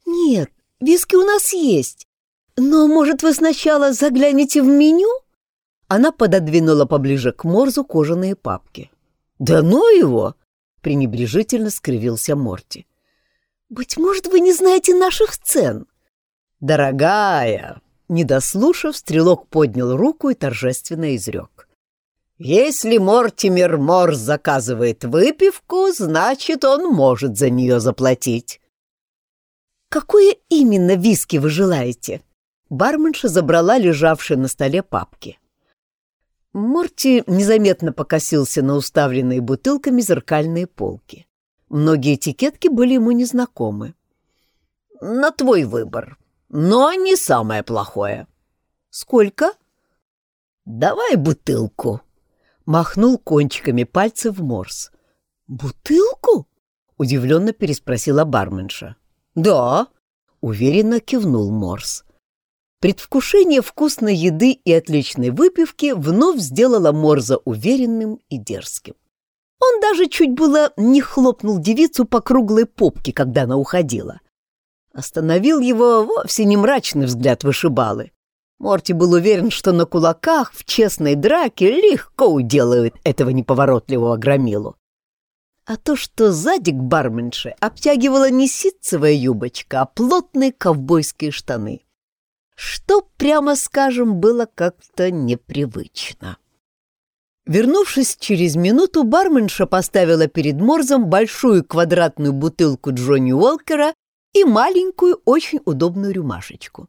«Нет, виски у нас есть. Но, может, вы сначала заглянете в меню?» Она пододвинула поближе к Морзу кожаные папки. «Да ну его!» — пренебрежительно скривился Морти. «Быть может, вы не знаете наших цен?» «Дорогая!» Не дослушав, стрелок поднял руку и торжественно изрек. «Если Мортимер Морс заказывает выпивку, значит, он может за нее заплатить». «Какое именно виски вы желаете?» Барменша забрала лежавшие на столе папки. Морти незаметно покосился на уставленные бутылками зеркальные полки. Многие этикетки были ему незнакомы. «На твой выбор», но не самое плохое. Сколько? Давай бутылку. Махнул кончиками пальцев Морс. Бутылку? Удивленно переспросила барменша. Да, уверенно кивнул Морс. Предвкушение вкусной еды и отличной выпивки вновь сделало Морза уверенным и дерзким. Он даже чуть было не хлопнул девицу по круглой попке, когда она уходила. Остановил его вовсе не мрачный взгляд вышибалы. Морти был уверен, что на кулаках в честной драке легко уделывает этого неповоротливого громилу. А то, что сзади к барменше обтягивала не ситцевая юбочка, а плотные ковбойские штаны. Что, прямо скажем, было как-то непривычно. Вернувшись через минуту, барменша поставила перед Морзом большую квадратную бутылку Джонни Уолкера и маленькую, очень удобную рюмашечку.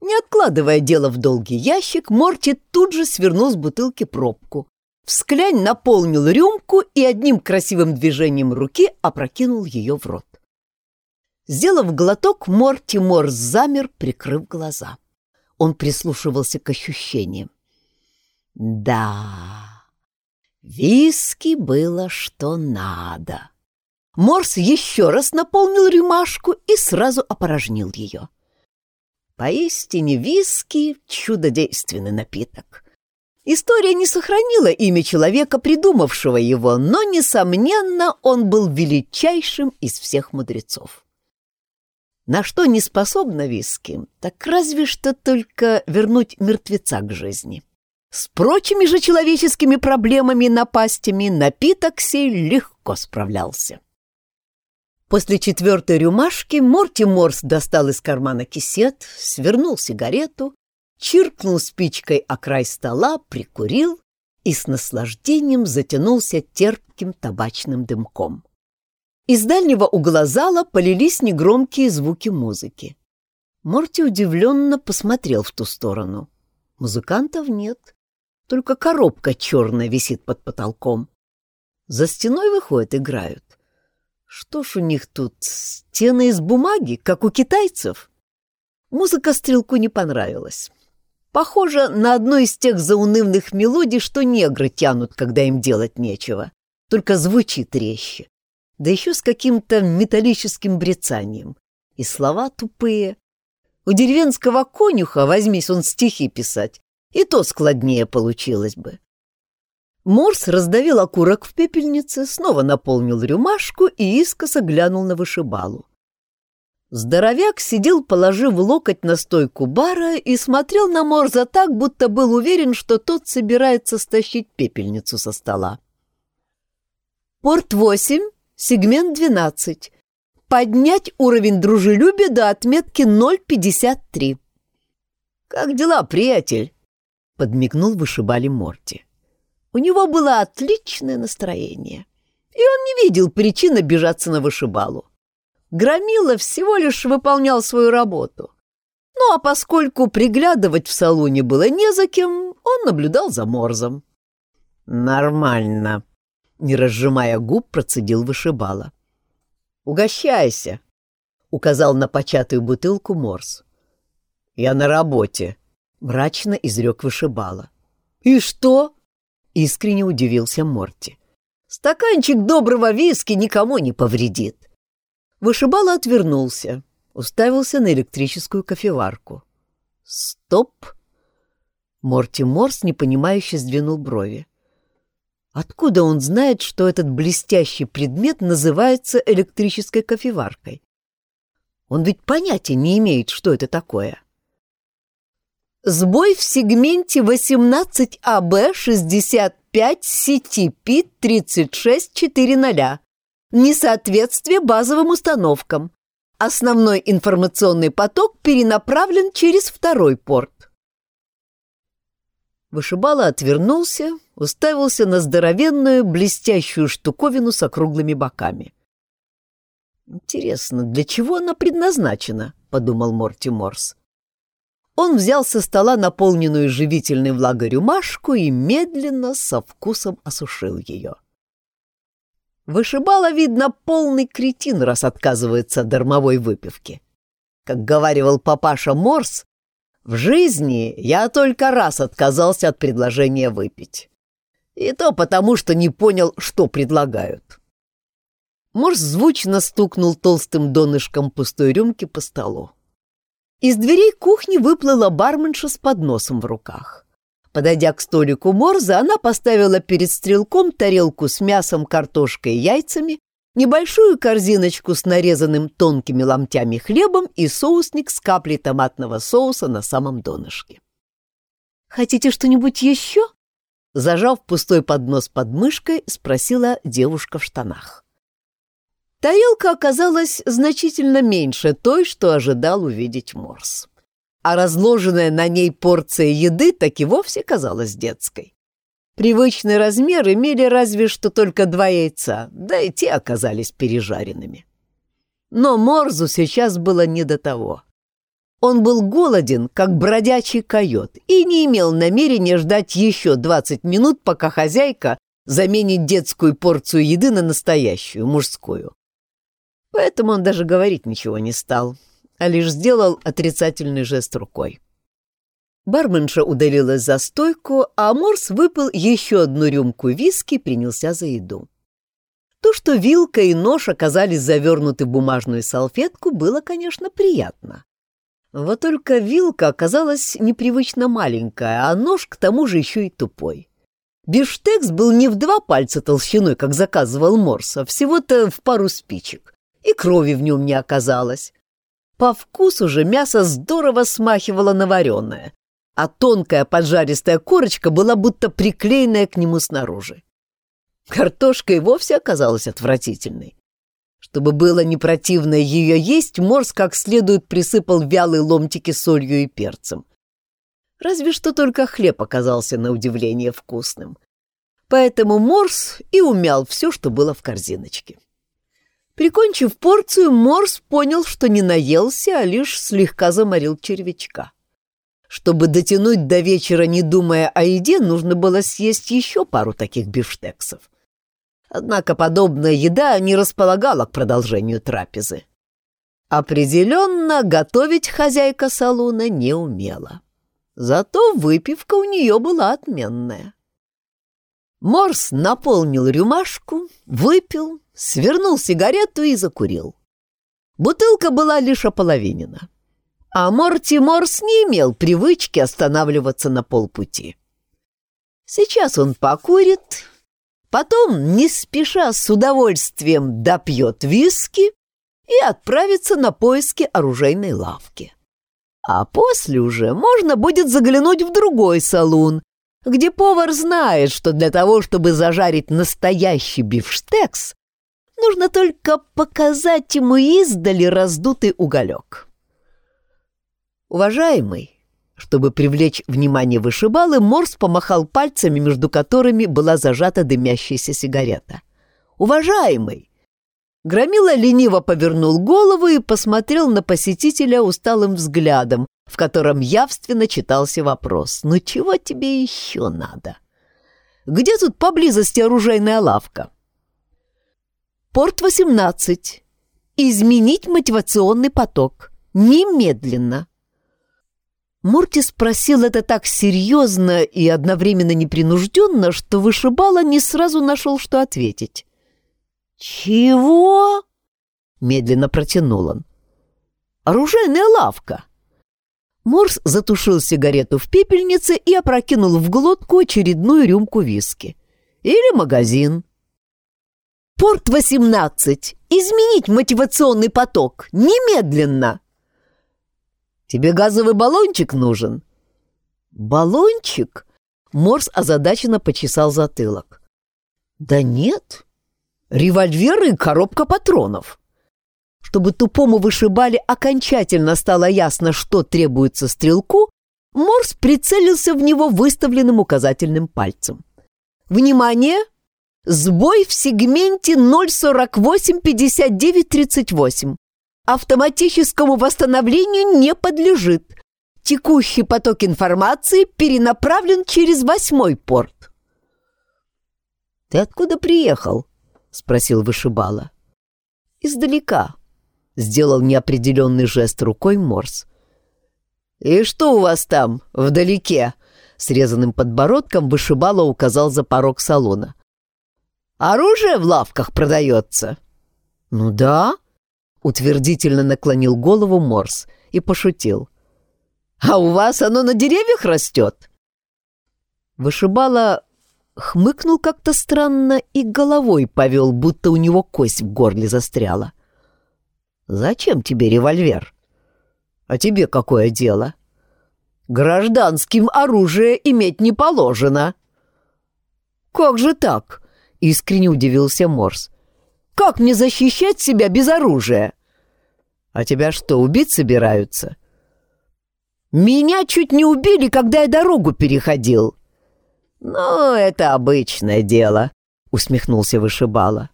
Не откладывая дело в долгий ящик, Морти тут же свернул с бутылки пробку. Всклянь наполнил рюмку и одним красивым движением руки опрокинул ее в рот. Сделав глоток, Морти Морс замер, прикрыв глаза. Он прислушивался к ощущениям. Да, виски было что надо. Морс еще раз наполнил рюмашку и сразу опорожнил ее. Поистине виски — чудодейственный напиток. История не сохранила имя человека, придумавшего его, но, несомненно, он был величайшим из всех мудрецов. На что не способна виски, так разве что только вернуть мертвеца к жизни. С прочими же человеческими проблемами и напастями напиток сей легко справлялся. После четвертой рюмашки Морти Морс достал из кармана кисет, свернул сигарету, чиркнул спичкой о край стола, прикурил и с наслаждением затянулся терпким табачным дымком. Из дальнего угла зала полились негромкие звуки музыки. Морти удивленно посмотрел в ту сторону. Музыкантов нет, только коробка черная висит под потолком. За стеной, выходит, играют. Что ж у них тут, стены из бумаги, как у китайцев? Музыка стрелку не понравилась. Похоже на одну из тех заунывных мелодий, что негры тянут, когда им делать нечего. Только звучит резче да еще с каким-то металлическим брецанием. И слова тупые. У деревенского конюха, возьмись он стихи писать, и то складнее получилось бы. Морс раздавил окурок в пепельнице, снова наполнил рюмашку и искоса глянул на вышибалу. Здоровяк сидел, положив локоть на стойку бара и смотрел на Морза так, будто был уверен, что тот собирается стащить пепельницу со стола. «Порт восемь», Сегмент 12. Поднять уровень дружелюбия до отметки 0,53. «Как дела, приятель?» — подмигнул вышибали Морти. У него было отличное настроение, и он не видел причин обижаться на вышибалу. Громила всего лишь выполнял свою работу. Ну а поскольку приглядывать в салоне было не за кем, он наблюдал за Морзом. «Нормально», не разжимая губ, процедил вышибала. «Угощайся!» — указал на початую бутылку Морс. «Я на работе», — мрачно изрек вышибала. «И что?» — искренне удивился Морти. «Стаканчик доброго виски никому не повредит». Вышибала отвернулся, уставился на электрическую кофеварку. «Стоп!» Морти Морс непонимающе сдвинул брови. Откуда он знает, что этот блестящий предмет называется электрической кофеваркой? Он ведь понятия не имеет, что это такое. Сбой в сегменте 18АБ65 CTP 3640. Несоответствие базовым установкам. Основной информационный поток перенаправлен через второй порт. Вышибала отвернулся, уставился на здоровенную, блестящую штуковину с округлыми боками. «Интересно, для чего она предназначена?» — подумал Морти Морс. Он взял со стола наполненную живительной влагой рюмашку и медленно, со вкусом осушил ее. Вышибала, видно, полный кретин, раз отказывается от дармовой выпивки. Как говаривал папаша Морс, в жизни я только раз отказался от предложения выпить. И то потому, что не понял, что предлагают. Морс звучно стукнул толстым донышком пустой рюмки по столу. Из дверей кухни выплыла барменша с подносом в руках. Подойдя к столику Морза, она поставила перед стрелком тарелку с мясом, картошкой и яйцами, небольшую корзиночку с нарезанным тонкими ломтями хлебом и соусник с каплей томатного соуса на самом донышке. «Хотите что-нибудь еще?» Зажав пустой поднос под мышкой, спросила девушка в штанах. Тарелка оказалась значительно меньше той, что ожидал увидеть Морс. А разложенная на ней порция еды так и вовсе казалась детской. Привычный размер имели разве что только два яйца, да и те оказались пережаренными. Но Морзу сейчас было не до того. Он был голоден, как бродячий койот, и не имел намерения ждать еще 20 минут, пока хозяйка заменит детскую порцию еды на настоящую, мужскую. Поэтому он даже говорить ничего не стал, а лишь сделал отрицательный жест рукой. Барменша удалилась за стойку, а Морс выпил еще одну рюмку виски и принялся за еду. То, что вилка и нож оказались завернуты в бумажную салфетку, было, конечно, приятно. Вот только вилка оказалась непривычно маленькая, а нож к тому же еще и тупой. Бифштекс был не в два пальца толщиной, как заказывал Морс, а всего-то в пару спичек, и крови в нем не оказалось. По вкусу же мясо здорово смахивало на вареное, а тонкая поджаристая корочка была будто приклеенная к нему снаружи. Картошка и вовсе оказалась отвратительной. Чтобы было не противно ее есть, Морс как следует присыпал вялые ломтики солью и перцем. Разве что только хлеб оказался на удивление вкусным. Поэтому Морс и умял все, что было в корзиночке. Прикончив порцию, Морс понял, что не наелся, а лишь слегка заморил червячка. Чтобы дотянуть до вечера, не думая о еде, нужно было съесть еще пару таких бифштексов. Однако подобная еда не располагала к продолжению трапезы. Определенно, готовить хозяйка салуна не умела. Зато выпивка у нее была отменная. Морс наполнил рюмашку, выпил, свернул сигарету и закурил. Бутылка была лишь ополовинена. А Морти Морс не имел привычки останавливаться на полпути. Сейчас он покурит, потом, не спеша, с удовольствием допьет виски и отправится на поиски оружейной лавки. А после уже можно будет заглянуть в другой салун, где повар знает, что для того, чтобы зажарить настоящий бифштекс, нужно только показать ему издали раздутый уголек. «Уважаемый!» Чтобы привлечь внимание вышибалы, Морс помахал пальцами, между которыми была зажата дымящаяся сигарета. «Уважаемый!» Громила лениво повернул голову и посмотрел на посетителя усталым взглядом, в котором явственно читался вопрос «Ну чего тебе еще надо?» «Где тут поблизости оружейная лавка?» «Порт 18. Изменить мотивационный поток. Немедленно!» Мурти спросил это так серьезно и одновременно непринужденно, что вышибала не сразу нашел, что ответить. «Чего?» — медленно протянул он. «Оружейная лавка». Морс затушил сигарету в пепельнице и опрокинул в глотку очередную рюмку виски. «Или магазин». «Порт-18! Изменить мотивационный поток! Немедленно!» Тебе газовый баллончик нужен?» «Баллончик?» Морс озадаченно почесал затылок. «Да нет. Револьвер и коробка патронов». Чтобы тупому вышибали окончательно стало ясно, что требуется стрелку, Морс прицелился в него выставленным указательным пальцем. «Внимание! Сбой в сегменте 048-59-38 автоматическому восстановлению не подлежит. Текущий поток информации перенаправлен через восьмой порт. «Ты откуда приехал?» — спросил вышибала. «Издалека», — сделал неопределенный жест рукой Морс. «И что у вас там, вдалеке?» — срезанным подбородком вышибала указал за порог салона. «Оружие в лавках продается?» «Ну да», Утвердительно наклонил голову Морс и пошутил. «А у вас оно на деревьях растет?» Вышибала хмыкнул как-то странно и головой повел, будто у него кость в горле застряла. «Зачем тебе револьвер? А тебе какое дело? Гражданским оружие иметь не положено». «Как же так?» — искренне удивился Морс. Как мне защищать себя без оружия? А тебя что, убить собираются? Меня чуть не убили, когда я дорогу переходил. Ну, это обычное дело, усмехнулся вышибала.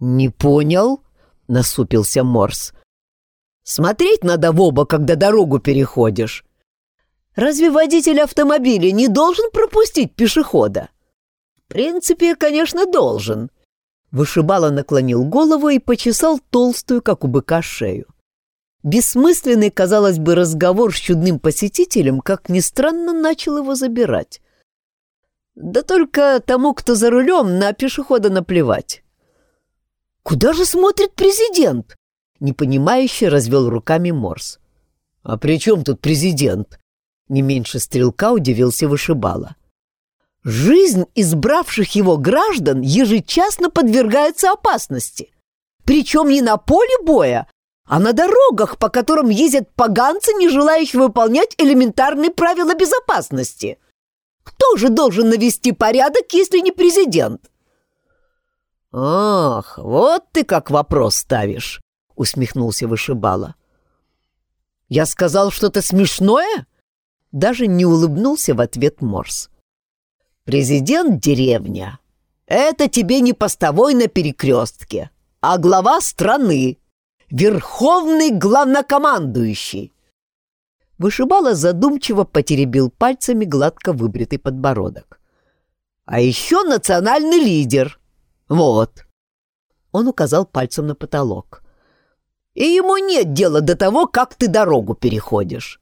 Не понял? — насупился Морс. «Смотреть надо в оба, когда дорогу переходишь. Разве водитель автомобиля не должен пропустить пешехода?» «В принципе, конечно, должен». Вышибало наклонил голову и почесал толстую, как у быка, шею. Бессмысленный, казалось бы, разговор с чудным посетителем, как ни странно, начал его забирать. Да только тому, кто за рулем, на пешехода наплевать. «Куда же смотрит президент?» — непонимающе развел руками Морс. «А при чем тут президент?» — не меньше стрелка удивился вышибала. «Жизнь избравших его граждан ежечасно подвергается опасности. Причем не на поле боя, а на дорогах, по которым ездят поганцы, не желающие выполнять элементарные правила безопасности. Кто же должен навести порядок, если не президент? «Ах, вот ты как вопрос ставишь!» — усмехнулся вышибала. «Я сказал что-то смешное?» Даже не улыбнулся в ответ Морс. «Президент деревня. Это тебе не постовой на перекрестке, а глава страны, верховный главнокомандующий. Вышибала задумчиво потеребил пальцами гладко выбритый подбородок. А еще национальный лидер. Вот. Он указал пальцем на потолок. И ему нет дела до того, как ты дорогу переходишь.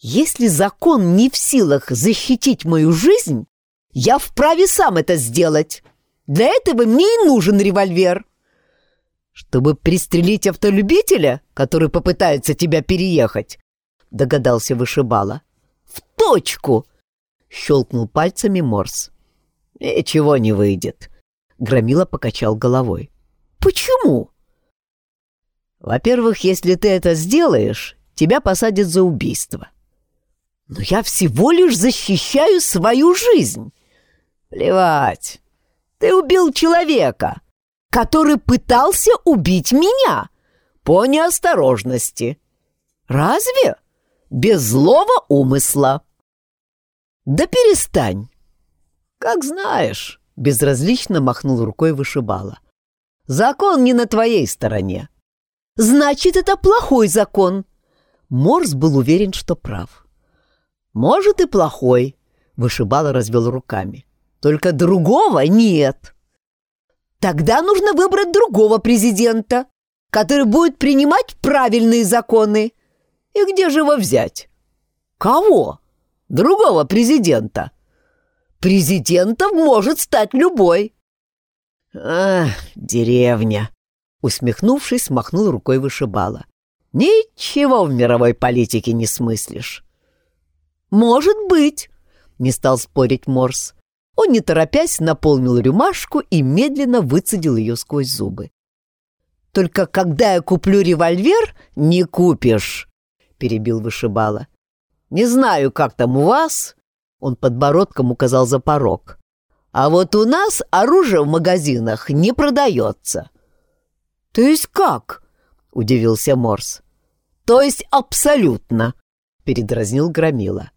Если закон не в силах защитить мою жизнь, я вправе сам это сделать. Для этого мне и нужен револьвер. «Чтобы пристрелить автолюбителя, который попытается тебя переехать?» — догадался вышибала. «В точку!» — щелкнул пальцами Морс. «Ничего не выйдет», — Громила покачал головой. «Почему?» «Во-первых, если ты это сделаешь, тебя посадят за убийство». «Но я всего лишь защищаю свою жизнь!» «Плевать! Ты убил человека!» который пытался убить меня по неосторожности. Разве? Без злого умысла. Да перестань. Как знаешь, безразлично махнул рукой вышибала. Закон не на твоей стороне. Значит, это плохой закон. Морс был уверен, что прав. Может и плохой, вышибала развел руками. Только другого нет. Тогда нужно выбрать другого президента, который будет принимать правильные законы. И где же его взять? Кого? Другого президента. Президентом может стать любой. Ах, деревня. Усмехнувшись, махнул рукой вышибала. Ничего в мировой политике не смыслишь. Может быть, не стал спорить Морс. Он, не торопясь, наполнил рюмашку и медленно выцедил ее сквозь зубы. «Только когда я куплю револьвер, не купишь», — перебил вышибала. «Не знаю, как там у вас», — он подбородком указал за порог. «А вот у нас оружие в магазинах не продается». «То есть как?» — удивился Морс. «То есть абсолютно», — передразнил Громила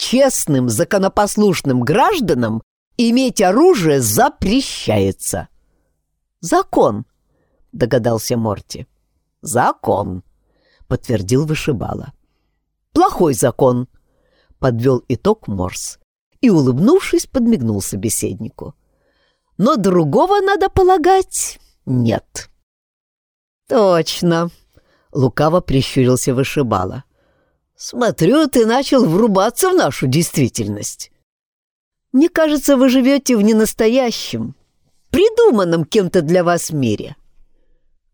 честным, законопослушным гражданам иметь оружие запрещается. Закон, догадался Морти. Закон, подтвердил вышибала. Плохой закон, подвел итог Морс и, улыбнувшись, подмигнул собеседнику. Но другого, надо полагать, нет. Точно, лукаво прищурился вышибала. Смотрю, ты начал врубаться в нашу действительность. Мне кажется, вы живете в ненастоящем, придуманном кем-то для вас мире.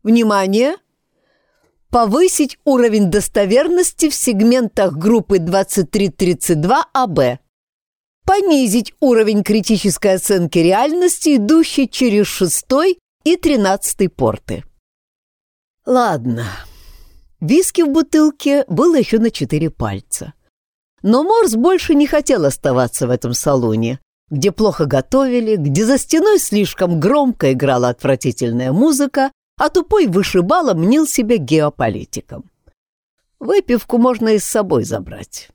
Внимание! Повысить уровень достоверности в сегментах группы 2332АБ. Понизить уровень критической оценки реальности, идущей через шестой и тринадцатый порты. Ладно. Виски в бутылке было еще на четыре пальца. Но Морс больше не хотел оставаться в этом салоне, где плохо готовили, где за стеной слишком громко играла отвратительная музыка, а тупой вышибала мнил себя геополитиком. Выпивку можно и с собой забрать.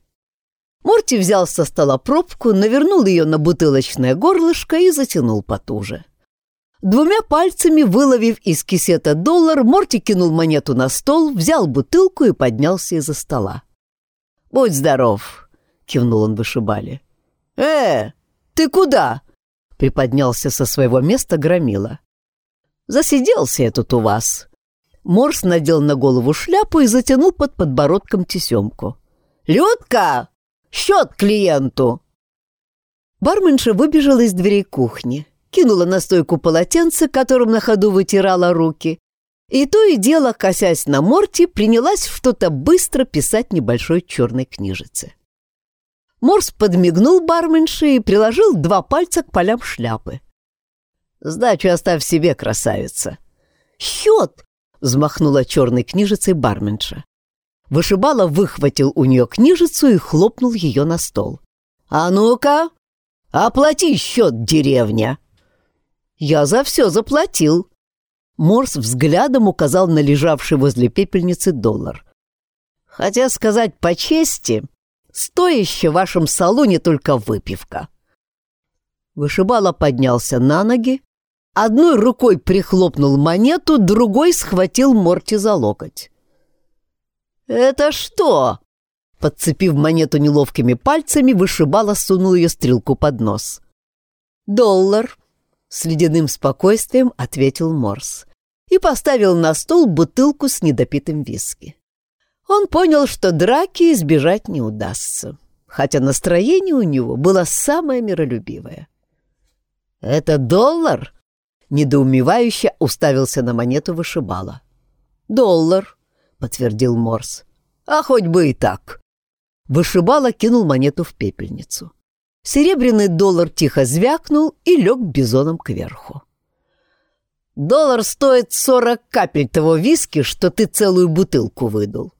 Морти взял со стола пробку, навернул ее на бутылочное горлышко и затянул потуже. Двумя пальцами, выловив из кисета доллар, Морти кинул монету на стол, взял бутылку и поднялся из-за стола. «Будь здоров!» — кивнул он вышибали. «Э, ты куда?» — приподнялся со своего места Громила. «Засиделся я тут у вас». Морс надел на голову шляпу и затянул под подбородком тесемку. «Людка! Счет клиенту!» Барменша выбежала из дверей кухни кинула на стойку полотенце, которым на ходу вытирала руки, и то и дело, косясь на Морти, принялась что-то быстро писать небольшой черной книжице. Морс подмигнул барменше и приложил два пальца к полям шляпы. «Сдачу оставь себе, красавица!» «Счет!» — взмахнула черной книжицей барменша. Вышибала выхватил у нее книжицу и хлопнул ее на стол. «А ну-ка, оплати счет, деревня!» «Я за все заплатил». Морс взглядом указал на лежавший возле пепельницы доллар. «Хотя сказать по чести, стоящая в вашем салоне только выпивка». Вышибала поднялся на ноги, одной рукой прихлопнул монету, другой схватил Морти за локоть. «Это что?» Подцепив монету неловкими пальцами, вышибала сунул ее стрелку под нос. «Доллар», с ледяным спокойствием ответил Морс и поставил на стол бутылку с недопитым виски. Он понял, что драки избежать не удастся, хотя настроение у него было самое миролюбивое. «Это доллар?» — недоумевающе уставился на монету вышибала. «Доллар», — подтвердил Морс. «А хоть бы и так». Вышибала кинул монету в пепельницу. Серебряный доллар тихо звякнул и лег бизоном кверху. «Доллар стоит сорок капель того виски, что ты целую бутылку выдул».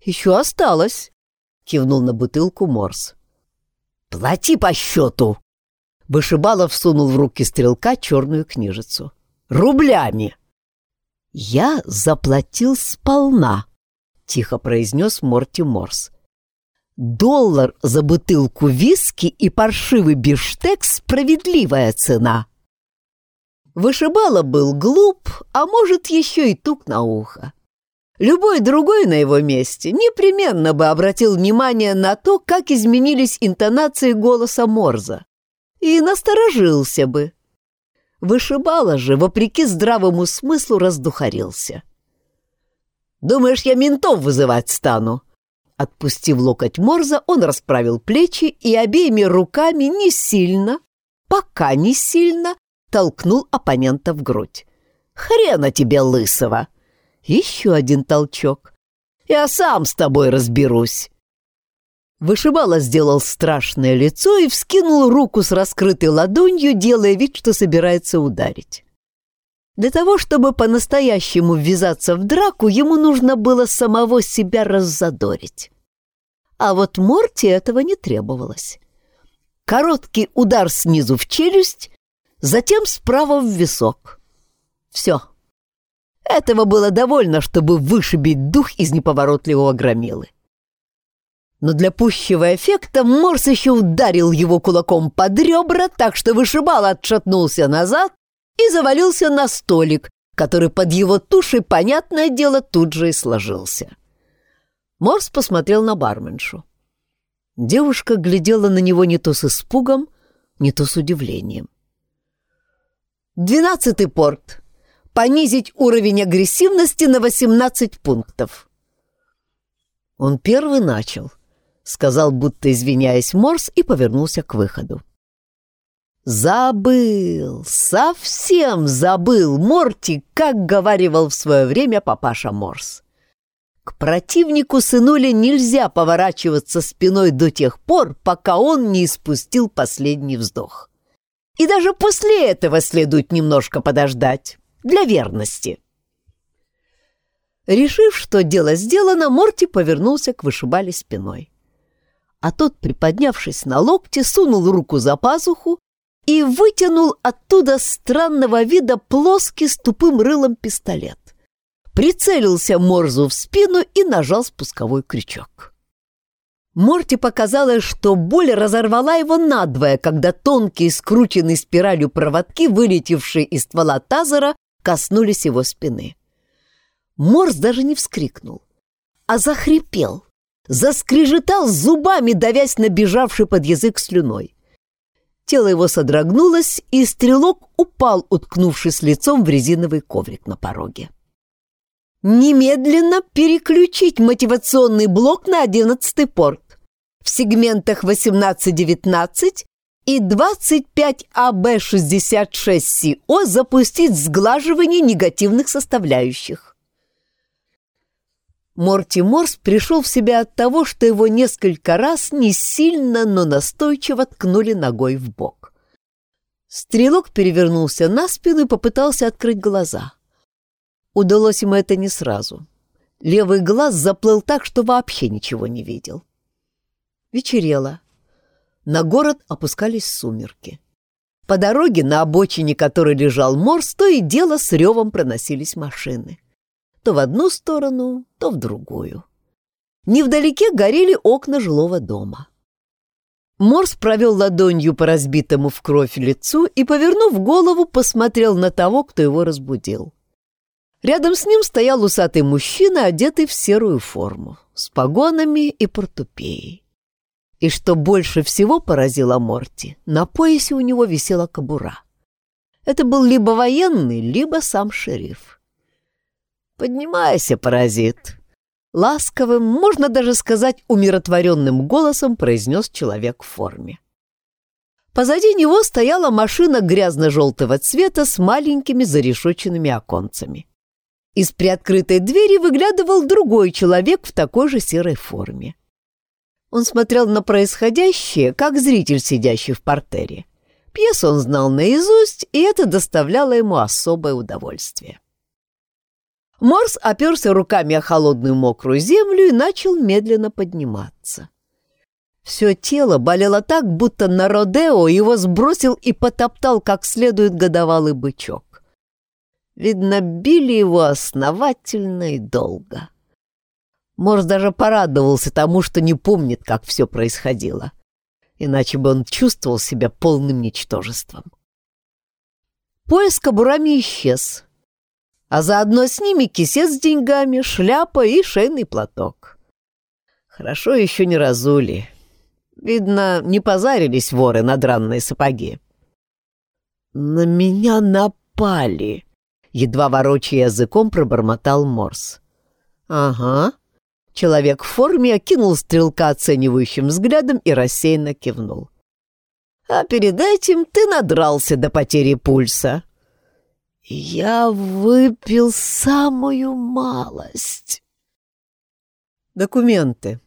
«Еще осталось», — кивнул на бутылку Морс. «Плати по счету!» Вышибалов сунул в руки стрелка черную книжицу. «Рублями!» «Я заплатил сполна», — тихо произнес Морти Морс. Доллар за бутылку виски и паршивый биштекс — справедливая цена. Вышибала был глуп, а может, еще и тук на ухо. Любой другой на его месте непременно бы обратил внимание на то, как изменились интонации голоса Морза, и насторожился бы. Вышибала же, вопреки здравому смыслу, раздухарился. «Думаешь, я ментов вызывать стану?» Отпустив локоть Морза, он расправил плечи и обеими руками не сильно, пока не сильно, толкнул оппонента в грудь. «Хрена тебе, лысого!» Еще один толчок. «Я сам с тобой разберусь!» Вышибала сделал страшное лицо и вскинул руку с раскрытой ладонью, делая вид, что собирается ударить. Для того, чтобы по-настоящему ввязаться в драку, ему нужно было самого себя раззадорить. А вот Морти этого не требовалось. Короткий удар снизу в челюсть, затем справа в висок. Все. Этого было довольно, чтобы вышибить дух из неповоротливого громилы. Но для пущего эффекта Морс еще ударил его кулаком под ребра, так что вышибал отшатнулся назад и завалился на столик, который под его тушей, понятное дело, тут же и сложился. Морс посмотрел на барменшу. Девушка глядела на него не то с испугом, не то с удивлением. «Двенадцатый порт. Понизить уровень агрессивности на восемнадцать пунктов». Он первый начал, сказал, будто извиняясь Морс, и повернулся к выходу. Забыл, совсем забыл Морти, как говаривал в свое время папаша Морс. К противнику сынуле нельзя поворачиваться спиной до тех пор, пока он не испустил последний вздох. И даже после этого следует немножко подождать, для верности. Решив, что дело сделано, Морти повернулся к вышибали спиной. А тот, приподнявшись на локте, сунул руку за пазуху и вытянул оттуда странного вида плоский с тупым рылом пистолет. Прицелился Морзу в спину и нажал спусковой крючок. Морти показалось, что боль разорвала его надвое, когда тонкие, скрученные спиралью проводки, вылетевшие из ствола тазера, коснулись его спины. Морс даже не вскрикнул, а захрипел, заскрежетал зубами, давясь на бежавший под язык слюной. Тело его содрогнулось, и стрелок упал, уткнувшись лицом в резиновый коврик на пороге. Немедленно переключить мотивационный блок на одиннадцатый порт в сегментах 18-19 и 25АБ66СО запустить сглаживание негативных составляющих. Морти Морс пришел в себя от того, что его несколько раз не сильно, но настойчиво ткнули ногой в бок. Стрелок перевернулся на спину и попытался открыть глаза. Удалось ему это не сразу. Левый глаз заплыл так, что вообще ничего не видел. Вечерело. На город опускались сумерки. По дороге, на обочине которой лежал морс, то и дело с ревом проносились машины. То в одну сторону, то в другую. Невдалеке горели окна жилого дома. Морс провел ладонью по разбитому в кровь лицу и, повернув голову, посмотрел на того, кто его разбудил. Рядом с ним стоял усатый мужчина, одетый в серую форму, с погонами и портупеей. И что больше всего поразило Морти, на поясе у него висела кобура. Это был либо военный, либо сам шериф. «Поднимайся, паразит!» Ласковым, можно даже сказать умиротворенным голосом произнес человек в форме. Позади него стояла машина грязно-желтого цвета с маленькими зарешоченными оконцами. Из приоткрытой двери выглядывал другой человек в такой же серой форме. Он смотрел на происходящее, как зритель, сидящий в портере. Пьесу он знал наизусть, и это доставляло ему особое удовольствие. Морс оперся руками о холодную мокрую землю и начал медленно подниматься. Все тело болело так, будто на Родео его сбросил и потоптал как следует годовалый бычок. Видно, били его основательно и долго. Морс даже порадовался тому, что не помнит, как все происходило. Иначе бы он чувствовал себя полным ничтожеством. Пояс кобурами исчез, а заодно с ними кисет с деньгами, шляпа и шейный платок. Хорошо еще не разули. Видно, не позарились воры на дранные сапоги. «На меня напали!» — едва ворочая языком пробормотал Морс. «Ага», Человек в форме окинул стрелка оценивающим взглядом и рассеянно кивнул. «А перед этим ты надрался до потери пульса». «Я выпил самую малость». «Документы».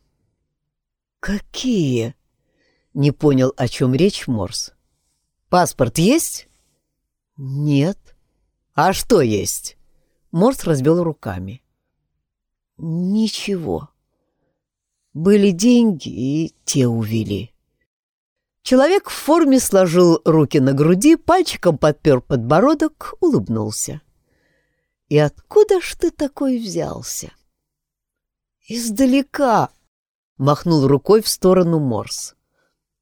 «Какие?» — не понял, о чем речь Морс. «Паспорт есть?» «Нет». «А что есть?» Морс развел руками. Ничего. Были деньги, и те увели. Человек в форме сложил руки на груди, пальчиком подпер подбородок, улыбнулся. «И откуда ж ты такой взялся?» «Издалека», — махнул рукой в сторону Морс.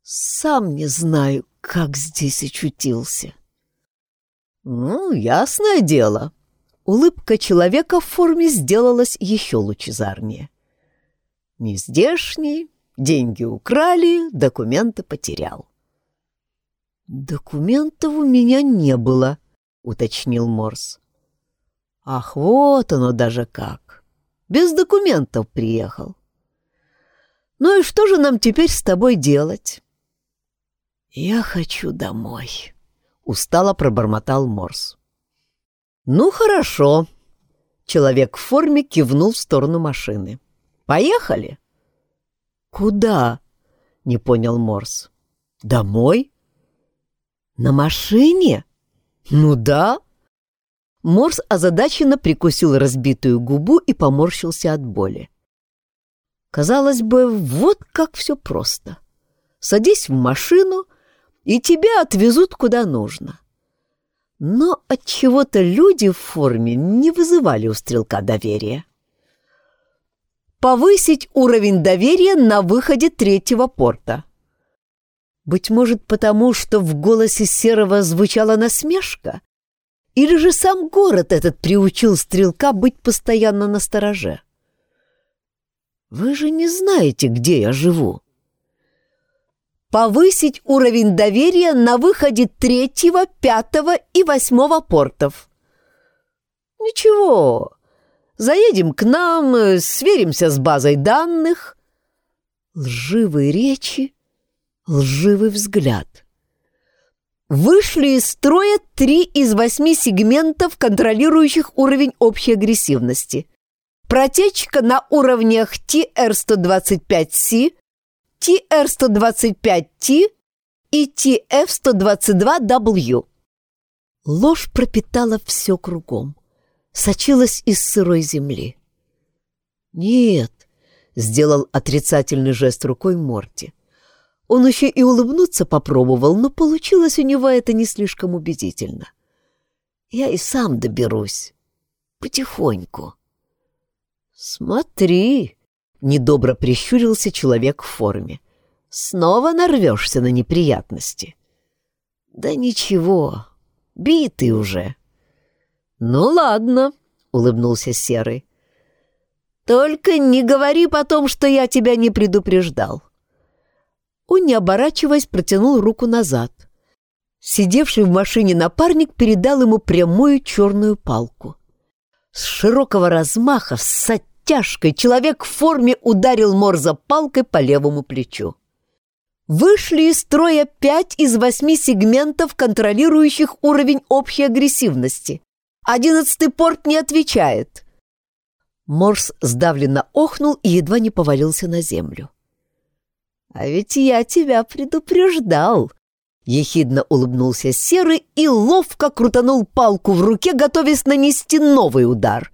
«Сам не знаю, как здесь очутился». «Ну, ясное дело», улыбка человека в форме сделалась еще лучезарнее. Не здешний, деньги украли, документы потерял. «Документов у меня не было», — уточнил Морс. «Ах, вот оно даже как! Без документов приехал. Ну и что же нам теперь с тобой делать?» «Я хочу домой», — устало пробормотал Морс. «Ну, хорошо». Человек в форме кивнул в сторону машины. «Поехали?» «Куда?» — не понял Морс. «Домой?» «На машине?» «Ну да». Морс озадаченно прикусил разбитую губу и поморщился от боли. Казалось бы, вот как все просто. Садись в машину, и тебя отвезут куда нужно. Но от чего то люди в форме не вызывали у стрелка доверия. Повысить уровень доверия на выходе третьего порта. Быть может, потому что в голосе Серого звучала насмешка? Или же сам город этот приучил стрелка быть постоянно на стороже? Вы же не знаете, где я живу. Повысить уровень доверия на выходе третьего, пятого и восьмого портов. Ничего, заедем к нам, сверимся с базой данных. Лживые речи, лживый взгляд. Вышли из строя три из восьми сегментов, контролирующих уровень общей агрессивности. Протечка на уровнях TR-125C, TR-125T и TF-122W. Ложь пропитала все кругом, сочилась из сырой земли. «Нет», — сделал отрицательный жест рукой Морти. Он еще и улыбнуться попробовал, но получилось у него это не слишком убедительно. «Я и сам доберусь. Потихоньку». «Смотри!» — недобро прищурился человек в форме. «Снова нарвешься на неприятности». «Да ничего, битый уже». «Ну ладно», — улыбнулся Серый. «Только не говори потом, что я тебя не предупреждал». Он, не оборачиваясь, протянул руку назад. Сидевший в машине напарник передал ему прямую черную палку. С широкого размаха, с оттяжкой, человек в форме ударил Морза палкой по левому плечу. Вышли из строя пять из восьми сегментов, контролирующих уровень общей агрессивности. Одиннадцатый порт не отвечает. Морс сдавленно охнул и едва не повалился на землю. «А ведь я тебя предупреждал!» Ехидно улыбнулся Серый и ловко крутанул палку в руке, готовясь нанести новый удар.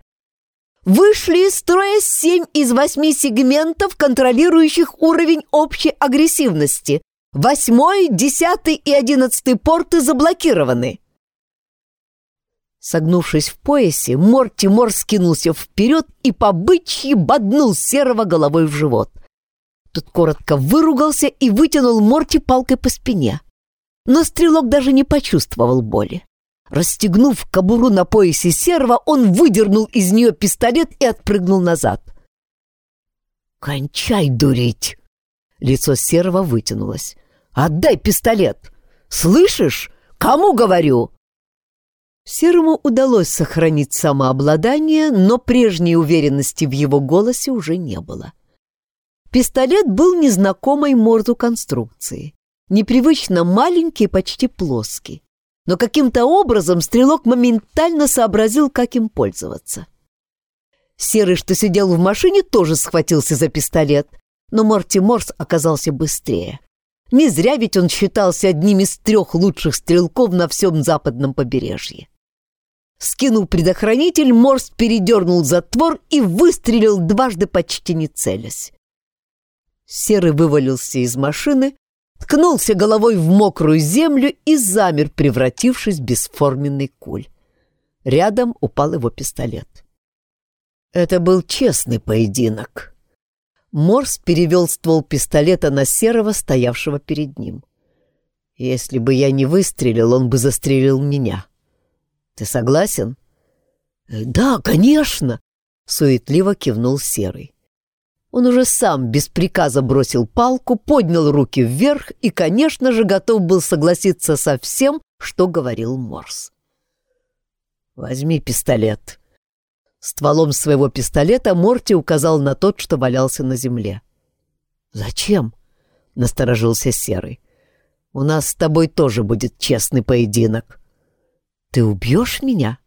Вышли из строя семь из восьми сегментов, контролирующих уровень общей агрессивности. Восьмой, десятый и одиннадцатый порты заблокированы. Согнувшись в поясе, Морти Мор скинулся вперед и по бычьи боднул Серого головой в живот. Тот коротко выругался и вытянул Морти палкой по спине. Но стрелок даже не почувствовал боли. Расстегнув кобуру на поясе серва, он выдернул из нее пистолет и отпрыгнул назад. «Кончай дурить!» Лицо серва вытянулось. «Отдай пистолет! Слышишь? Кому говорю?» Серому удалось сохранить самообладание, но прежней уверенности в его голосе уже не было. Пистолет был незнакомой морду конструкции непривычно маленький, почти плоский. Но каким-то образом стрелок моментально сообразил, как им пользоваться. Серый, что сидел в машине, тоже схватился за пистолет, но Морти Морс оказался быстрее. Не зря ведь он считался одним из трех лучших стрелков на всем западном побережье. Скинув предохранитель, Морс передернул затвор и выстрелил дважды почти не целясь. Серый вывалился из машины, ткнулся головой в мокрую землю и замер, превратившись в бесформенный куль. Рядом упал его пистолет. Это был честный поединок. Морс перевел ствол пистолета на серого, стоявшего перед ним. Если бы я не выстрелил, он бы застрелил меня. Ты согласен? Да, конечно, суетливо кивнул серый. Он уже сам без приказа бросил палку, поднял руки вверх и, конечно же, готов был согласиться со всем, что говорил Морс. «Возьми пистолет». Стволом своего пистолета Морти указал на тот, что валялся на земле. «Зачем?» — насторожился Серый. «У нас с тобой тоже будет честный поединок». «Ты убьешь меня?»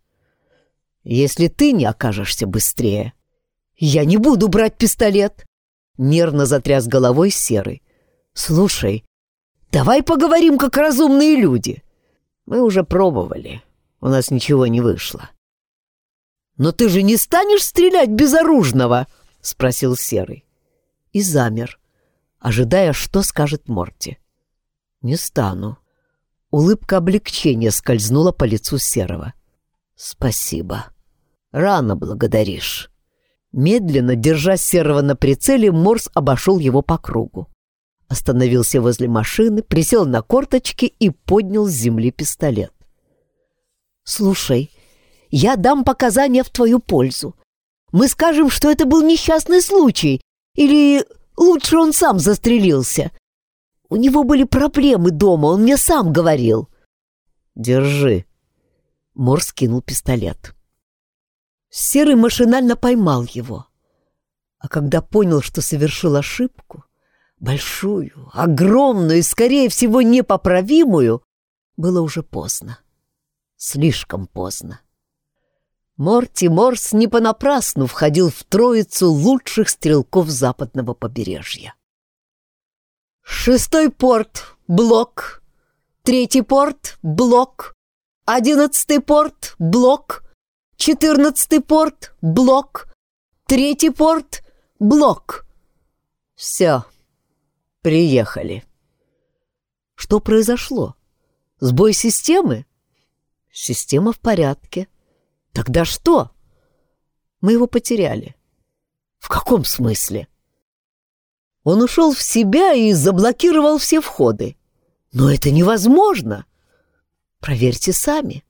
«Если ты не окажешься быстрее». «Я не буду брать пистолет!» Нервно затряс головой Серый. «Слушай, давай поговорим, как разумные люди!» «Мы уже пробовали. У нас ничего не вышло». «Но ты же не станешь стрелять безоружного?» — спросил Серый. И замер, ожидая, что скажет Морти. «Не стану». Улыбка облегчения скользнула по лицу Серого. «Спасибо. Рано благодаришь». Медленно, держа серого на прицеле, Морс обошел его по кругу. Остановился возле машины, присел на корточки и поднял с земли пистолет. «Слушай, я дам показания в твою пользу. Мы скажем, что это был несчастный случай, или лучше он сам застрелился. У него были проблемы дома, он мне сам говорил». «Держи». Морс кинул пистолет. Серый машинально поймал его. А когда понял, что совершил ошибку, большую, огромную и, скорее всего, непоправимую, было уже поздно. Слишком поздно. Морти Морс не понапрасну входил в троицу лучших стрелков западного побережья. Шестой порт — блок. Третий порт — блок. Одиннадцатый порт — блок. Четырнадцатый порт — блок. Третий порт — блок. Все. Приехали. Что произошло? Сбой системы? Система в порядке. Тогда что? Мы его потеряли. В каком смысле? Он ушел в себя и заблокировал все входы. Но это невозможно. Проверьте сами.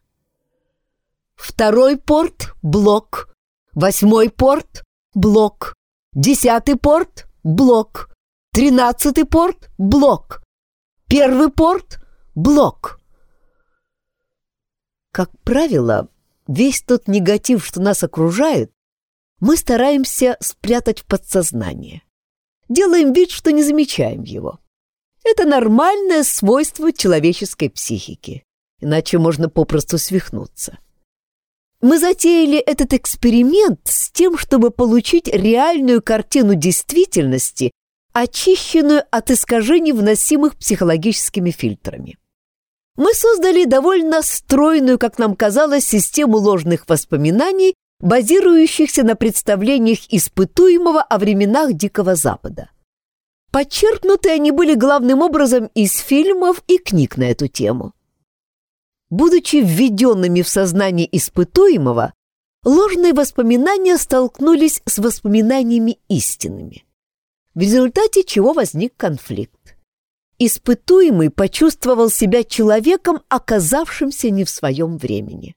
Второй порт — блок. Восьмой порт — блок. Десятый порт — блок. Тринадцатый порт — блок. Первый порт — блок. Как правило, весь тот негатив, что нас окружает, мы стараемся спрятать в подсознание. Делаем вид, что не замечаем его. Это нормальное свойство человеческой психики, иначе можно попросту свихнуться. Мы затеяли этот эксперимент с тем, чтобы получить реальную картину действительности, очищенную от искажений, вносимых психологическими фильтрами. Мы создали довольно стройную, как нам казалось, систему ложных воспоминаний, базирующихся на представлениях испытуемого о временах Дикого Запада. Подчеркнуты они были главным образом из фильмов и книг на эту тему. Будучи введенными в сознание испытуемого, ложные воспоминания столкнулись с воспоминаниями истинными, в результате чего возник конфликт. Испытуемый почувствовал себя человеком, оказавшимся не в своем времени.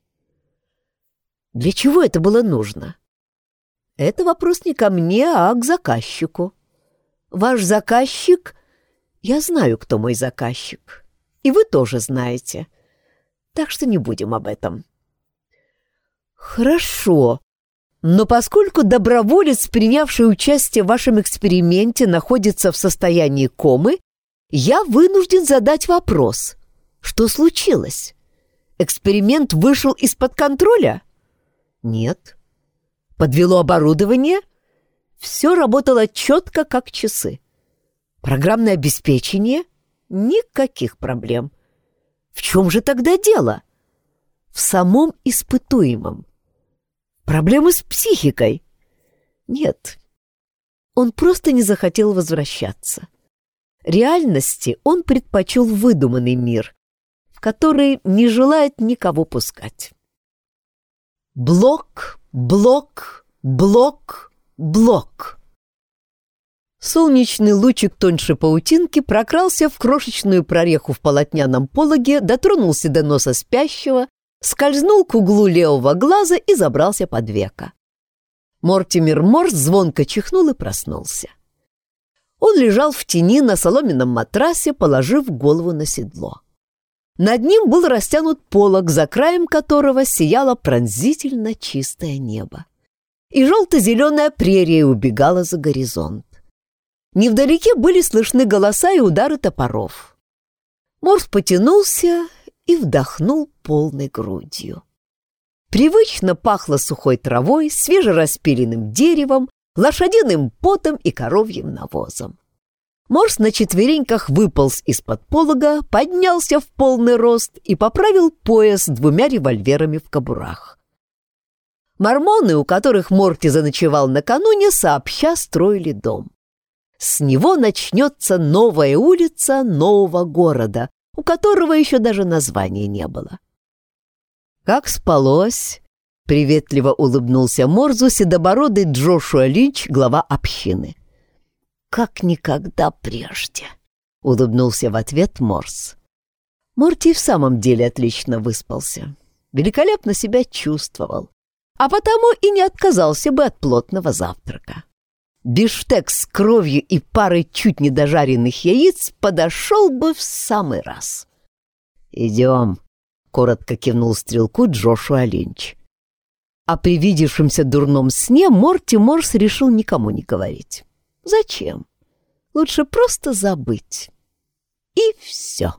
Для чего это было нужно? Это вопрос не ко мне, а к заказчику. Ваш заказчик... Я знаю, кто мой заказчик. И вы тоже знаете так что не будем об этом. Хорошо, но поскольку доброволец, принявший участие в вашем эксперименте, находится в состоянии комы, я вынужден задать вопрос. Что случилось? Эксперимент вышел из-под контроля? Нет. Подвело оборудование? Все работало четко, как часы. Программное обеспечение? Никаких проблем. В чем же тогда дело? В самом испытуемом. Проблемы с психикой? Нет. Он просто не захотел возвращаться. Реальности он предпочел выдуманный мир, в который не желает никого пускать. Блок, блок, блок, блок. Солнечный лучик тоньше паутинки прокрался в крошечную прореху в полотняном пологе, дотронулся до носа спящего, скользнул к углу левого глаза и забрался под века. Мортимер Морс звонко чихнул и проснулся. Он лежал в тени на соломенном матрасе, положив голову на седло. Над ним был растянут полог, за краем которого сияло пронзительно чистое небо. И желто-зеленая прерия убегала за горизонт. Невдалеке были слышны голоса и удары топоров. Морс потянулся и вдохнул полной грудью. Привычно пахло сухой травой, свежераспиленным деревом, лошадиным потом и коровьим навозом. Морс на четвереньках выполз из-под полога, поднялся в полный рост и поправил пояс двумя револьверами в кобурах. Мормоны, у которых Морти заночевал накануне, сообща строили дом. С него начнется новая улица нового города, у которого еще даже названия не было. «Как спалось?» Приветливо улыбнулся Морзу седобородый Джошуа Линч, глава общины. «Как никогда прежде», — улыбнулся в ответ Морс. Морти в самом деле отлично выспался. Великолепно себя чувствовал. А потому и не отказался бы от плотного завтрака. Биштекс с кровью и парой чуть не дожаренных яиц подошел бы в самый раз. «Идем», — коротко кивнул стрелку Джошуа Линч. О привидевшемся дурном сне Морти Морс решил никому не говорить. Зачем? Лучше просто забыть. И все.